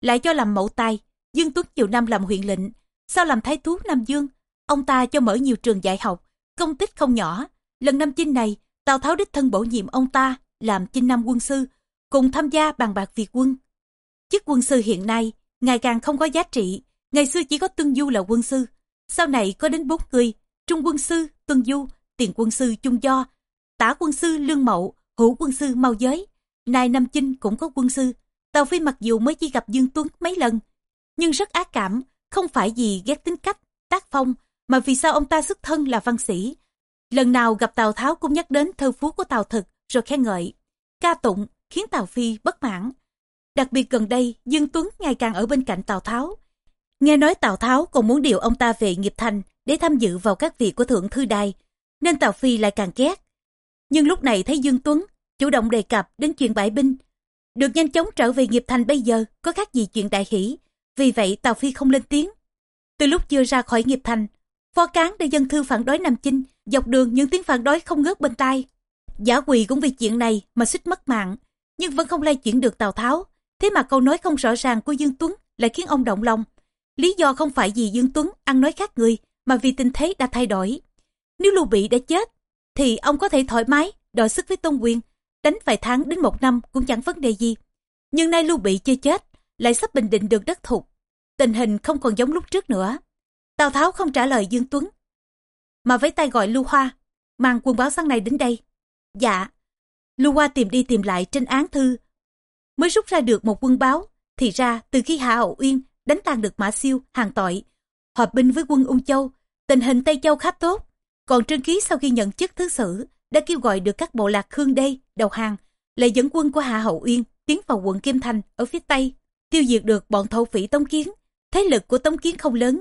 lại cho làm mẫu tài. Dương Tuấn nhiều năm làm huyện lệnh, sau làm thái thú Nam Dương, ông ta cho mở nhiều trường dạy học, công tích không nhỏ. Lần năm chinh này, Tào Tháo đích thân bổ nhiệm ông ta làm chinh năm quân sư, cùng tham gia bàn bạc việc quân. Chức quân sư hiện nay ngày càng không có giá trị, ngày xưa chỉ có tương Du là quân sư, sau này có đến bốn người, Trung quân sư Tuân Du, Tiền quân sư Trung Do, Tả quân sư Lương Mậu, Hữu quân sư Mao Giới. Nay Nam Chinh cũng có quân sư, Tào Phi mặc dù mới chỉ gặp Dương Tuấn mấy lần, nhưng rất ác cảm, không phải vì ghét tính cách, tác phong, mà vì sao ông ta xuất thân là văn sĩ. Lần nào gặp Tào Tháo cũng nhắc đến thơ phú của Tào Thực rồi khen ngợi. Ca tụng khiến Tào Phi bất mãn. Đặc biệt gần đây, Dương Tuấn ngày càng ở bên cạnh Tào Tháo. Nghe nói Tào Tháo còn muốn điều ông ta về nghiệp thành để tham dự vào các việc của Thượng Thư Đài, nên Tào Phi lại càng ghét. Nhưng lúc này thấy Dương Tuấn chủ động đề cập đến chuyện bãi binh, được nhanh chóng trở về nghiệp thành bây giờ có khác gì chuyện đại hỷ, vì vậy Tào Phi không lên tiếng. Từ lúc chưa ra khỏi nghiệp thành, phó cán để dân thư phản đối Nam Chinh, dọc đường những tiếng phản đối không ngớt bên tai. Giả quỳ cũng vì chuyện này mà suýt mất mạng, nhưng vẫn không lay chuyển được Tào Tháo. Thế mà câu nói không rõ ràng của Dương Tuấn lại khiến ông động lòng. Lý do không phải vì Dương Tuấn ăn nói khác người, mà vì tình thế đã thay đổi. Nếu Lưu Bị đã chết, thì ông có thể thoải mái đòi sức với Tôn Quyền, đánh vài tháng đến một năm cũng chẳng vấn đề gì. Nhưng nay Lưu Bị chưa chết, lại sắp bình định được đất thục. Tình hình không còn giống lúc trước nữa. Tào Tháo không trả lời Dương Tuấn, mà với tay gọi Lưu Hoa, mang quân báo sáng nay đến đây. Dạ, Lưu Hoa tìm đi tìm lại trên án thư, mới rút ra được một quân báo. Thì ra, từ khi Hạ Hậu Uyên đánh tan được Mã Siêu, hàng tội, hợp binh với quân Ung Châu, tình hình Tây Châu khá tốt. Còn Trương Ký sau khi nhận chức thứ sử, đã kêu gọi được các bộ lạc Khương Đê, đầu hàng, lại dẫn quân của Hạ Hậu Uyên tiến vào quận Kim Thành ở phía Tây, tiêu diệt được bọn thổ phỉ Tống Kiến. Thế lực của Tống Kiến không lớn,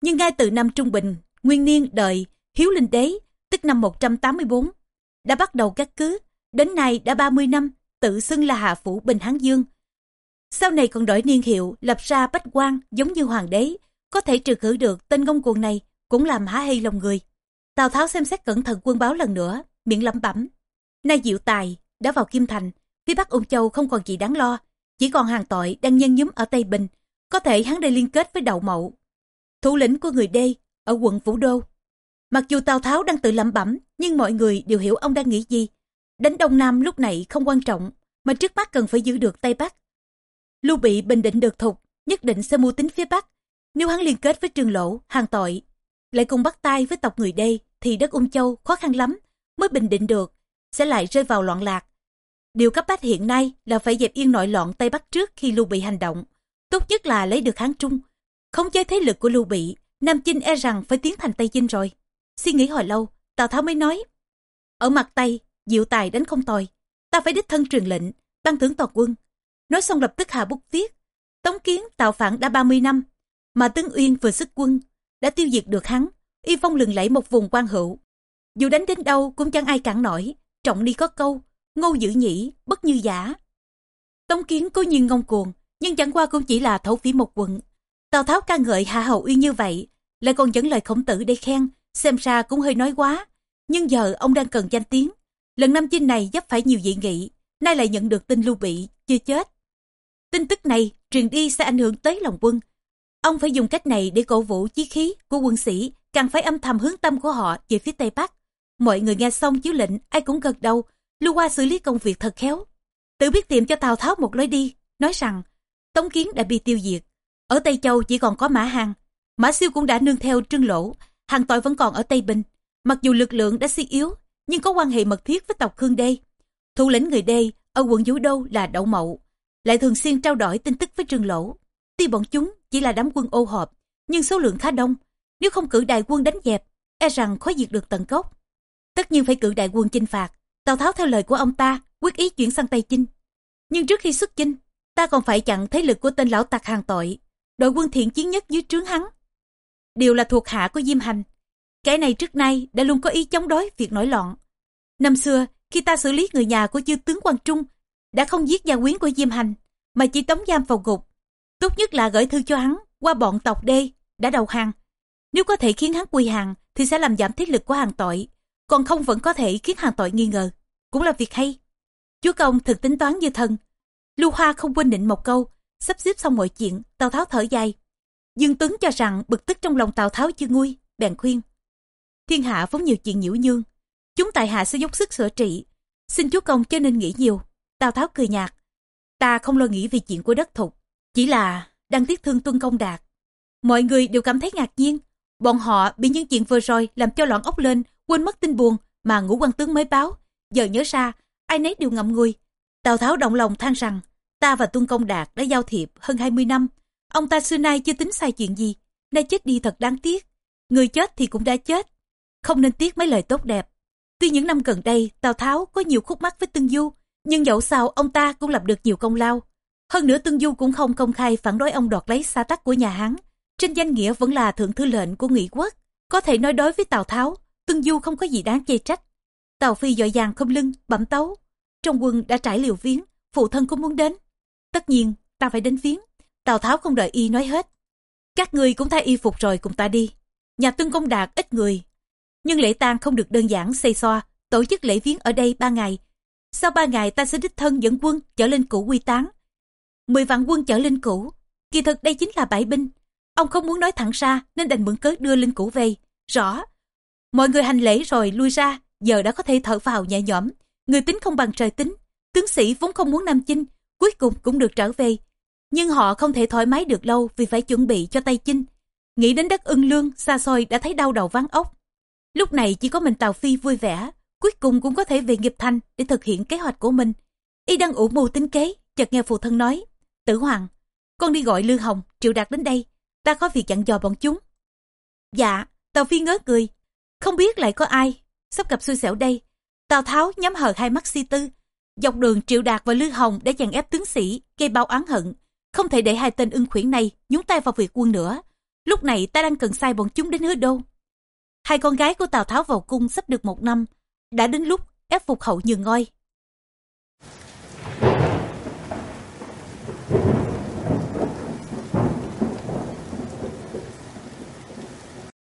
nhưng ngay từ năm Trung Bình, nguyên niên đời Hiếu Linh Đế, tức năm 184, đã bắt đầu cắt cứ, đến nay đã 30 năm, tự xưng là Hạ Phủ Bình Hán Dương. Sau này còn đổi niên hiệu, lập ra bách quan giống như hoàng đế, có thể trừ khử được tên ngông cuồng này, cũng làm há hay lòng người. Tào Tháo xem xét cẩn thận quân báo lần nữa, miệng lẩm bẩm. Nay diệu tài, đã vào Kim Thành, phía Bắc Ung Châu không còn gì đáng lo, chỉ còn hàng tội đang nhân nhúm ở Tây Bình, có thể hắn đây liên kết với đậu mậu. Thủ lĩnh của người đê, ở quận Vũ Đô. Mặc dù Tào Tháo đang tự lẩm bẩm, nhưng mọi người đều hiểu ông đang nghĩ gì. Đánh Đông Nam lúc này không quan trọng, mà trước mắt cần phải giữ được Tây Bắc. Lưu Bị bình định được thục, nhất định sẽ mưu tính phía Bắc. Nếu hắn liên kết với Trương Lỗ, hàng tội, lại cùng bắt tay với tộc người đây, thì đất Ung Châu khó khăn lắm, mới bình định được, sẽ lại rơi vào loạn lạc. Điều cấp bách hiện nay là phải dẹp yên nội loạn Tây Bắc trước khi Lưu Bị hành động. Tốt nhất là lấy được Hán Trung. Không chế thế lực của Lưu Bị, Nam Chinh e rằng phải tiến thành Tây Chinh rồi. Suy nghĩ hồi lâu, Tào Tháo mới nói. Ở mặt Tây, diệu tài đánh không tồi. Ta phải đích thân truyền lệnh, tăng thưởng toàn quân. Nói xong lập tức hạ bút viết. Tống kiến tạo phản đã 30 năm, mà Tướng Uyên vừa sức quân, đã tiêu diệt được hắn, y phong lừng lẫy một vùng quan hữu. Dù đánh đến đâu cũng chẳng ai cản nổi, trọng đi có câu, ngô dữ nhĩ, bất như giả. Tống kiến cố nhiên ngông cuồng, nhưng chẳng qua cũng chỉ là thấu phỉ một quận. Tào Tháo ca ngợi Hạ Hậu Uyên như vậy, lại còn dẫn lời khổng tử để khen, xem ra cũng hơi nói quá. Nhưng giờ ông đang cần danh tiếng. Lần năm chinh này dấp phải nhiều dị nghị, nay lại nhận được tin Lưu Bị, chưa chết. Tin tức này truyền đi sẽ ảnh hưởng tới lòng quân. Ông phải dùng cách này để cổ vũ chí khí của quân sĩ, càng phải âm thầm hướng tâm của họ về phía Tây Bắc. Mọi người nghe xong chiếu lệnh, ai cũng gật đầu, Lưu Hoa xử lý công việc thật khéo. Tự biết tìm cho Tào Tháo một lối đi, nói rằng Tống Kiến đã bị tiêu diệt. Ở Tây Châu chỉ còn có Mã Hàng. Mã Siêu cũng đã nương theo Trương Lỗ, hàng tội vẫn còn ở Tây Bình. Mặc dù lực lượng đã suy yếu, nhưng có quan hệ mật thiết với tộc Khương Đê. Thủ lĩnh người Đê ở quận Vũ Đô là Đậu Mậu, lại thường xuyên trao đổi tin tức với Trương Lỗ. Tuy bọn chúng chỉ là đám quân ô hợp, nhưng số lượng khá đông. Nếu không cử đại quân đánh dẹp, e rằng khó diệt được tận gốc. Tất nhiên phải cử đại quân chinh phạt. Tào Tháo theo lời của ông ta, quyết ý chuyển sang Tây Chinh. Nhưng trước khi xuất chinh, ta còn phải chặn thế lực của tên lão tặc hàng tội, đội quân thiện chiến nhất dưới trướng hắn. Đều là thuộc hạ của Diêm Hành. Kẻ này trước nay đã luôn có ý chống đối việc nổi loạn. Năm xưa, khi ta xử lý người nhà của chư tướng Quang Trung, đã không giết gia quyến của Diêm Hành, mà chỉ tống giam vào ngục. Tốt nhất là gửi thư cho hắn, qua bọn tộc đê đã đầu hàng. Nếu có thể khiến hắn quy hàng thì sẽ làm giảm thế lực của hàng tội, còn không vẫn có thể khiến hàng tội nghi ngờ. Cũng là việc hay. Chúa công thực tính toán như thần. Lưu Hoa không quên định một câu, sắp xếp xong mọi chuyện, Tào Tháo thở dài. Dương Tuấn cho rằng bực tức trong lòng Tào Tháo chưa nguôi, bèn khuyên. Thiên hạ vốn nhiều chuyện nhiễu nhương, chúng tại hạ sẽ dốc sức sửa trị. Xin chúa công cho nên nghĩ nhiều. Tào Tháo cười nhạt. Ta không lo nghĩ vì chuyện của đất thục, chỉ là đang tiếc thương tuân công đạt. Mọi người đều cảm thấy ngạc nhiên. Bọn họ bị những chuyện vừa rồi làm cho loạn ốc lên, quên mất tin buồn mà ngũ quan tướng mới báo. Giờ nhớ ra, ai nấy đều ngậm ngùi. Tào Tháo động lòng than rằng, ta và Tuân Công Đạt đã giao thiệp hơn 20 năm. Ông ta xưa nay chưa tính sai chuyện gì, nay chết đi thật đáng tiếc. Người chết thì cũng đã chết, không nên tiếc mấy lời tốt đẹp. Tuy những năm gần đây, Tào Tháo có nhiều khúc mắc với Tương Du, nhưng dẫu sao ông ta cũng lập được nhiều công lao. Hơn nữa Tương Du cũng không công khai phản đối ông đoạt lấy xa tắc của nhà Hán. Trên danh nghĩa vẫn là thượng thư lệnh của nghị quốc. Có thể nói đối với Tào Tháo, Tương Du không có gì đáng chê trách. Tào Phi dội dàng không lưng, bẩm tấu. Trong quân đã trải liều viếng, phụ thân cũng muốn đến. Tất nhiên, ta phải đến viếng. Tào Tháo không đợi y nói hết. Các người cũng thay y phục rồi cùng ta đi. Nhà Tương Công Đạt ít người. Nhưng lễ tang không được đơn giản xây xoa, tổ chức lễ viếng ở đây ba ngày. Sau ba ngày ta sẽ đích thân dẫn quân trở lên cũ quy táng. Mười vạn quân trở lên cũ. Kỳ thực đây chính là bãi binh. Ông không muốn nói thẳng ra nên đành mượn cớ đưa linh cũ về. Rõ. Mọi người hành lễ rồi lui ra, giờ đã có thể thở vào nhẹ nhõm. Người tính không bằng trời tính. Tướng sĩ vốn không muốn Nam Chinh, cuối cùng cũng được trở về. Nhưng họ không thể thoải mái được lâu vì phải chuẩn bị cho tay Chinh. Nghĩ đến đất ưng lương, xa xôi đã thấy đau đầu ván ốc. Lúc này chỉ có mình Tào Phi vui vẻ, cuối cùng cũng có thể về nghiệp thành để thực hiện kế hoạch của mình. Y đang ủ mưu tính kế, chợt nghe phụ thân nói, Tử Hoàng, con đi gọi lư Hồng, Triệu Đạt đến đây, ta có việc dặn dò bọn chúng. Dạ, Tào Phi ngớ cười, không biết lại có ai, sắp gặp xui xẻo đây. Tào Tháo nhắm hờ hai mắt si tư, dọc đường Triệu Đạt và lư Hồng đã chặn ép tướng sĩ, gây bao oán hận. Không thể để hai tên ưng khuyển này nhúng tay vào việc quân nữa. Lúc này ta đang cần sai bọn chúng đến hứa đô. Hai con gái của Tào Tháo vào cung sắp được một năm, đã đến lúc ép phục hậu nhường ngôi.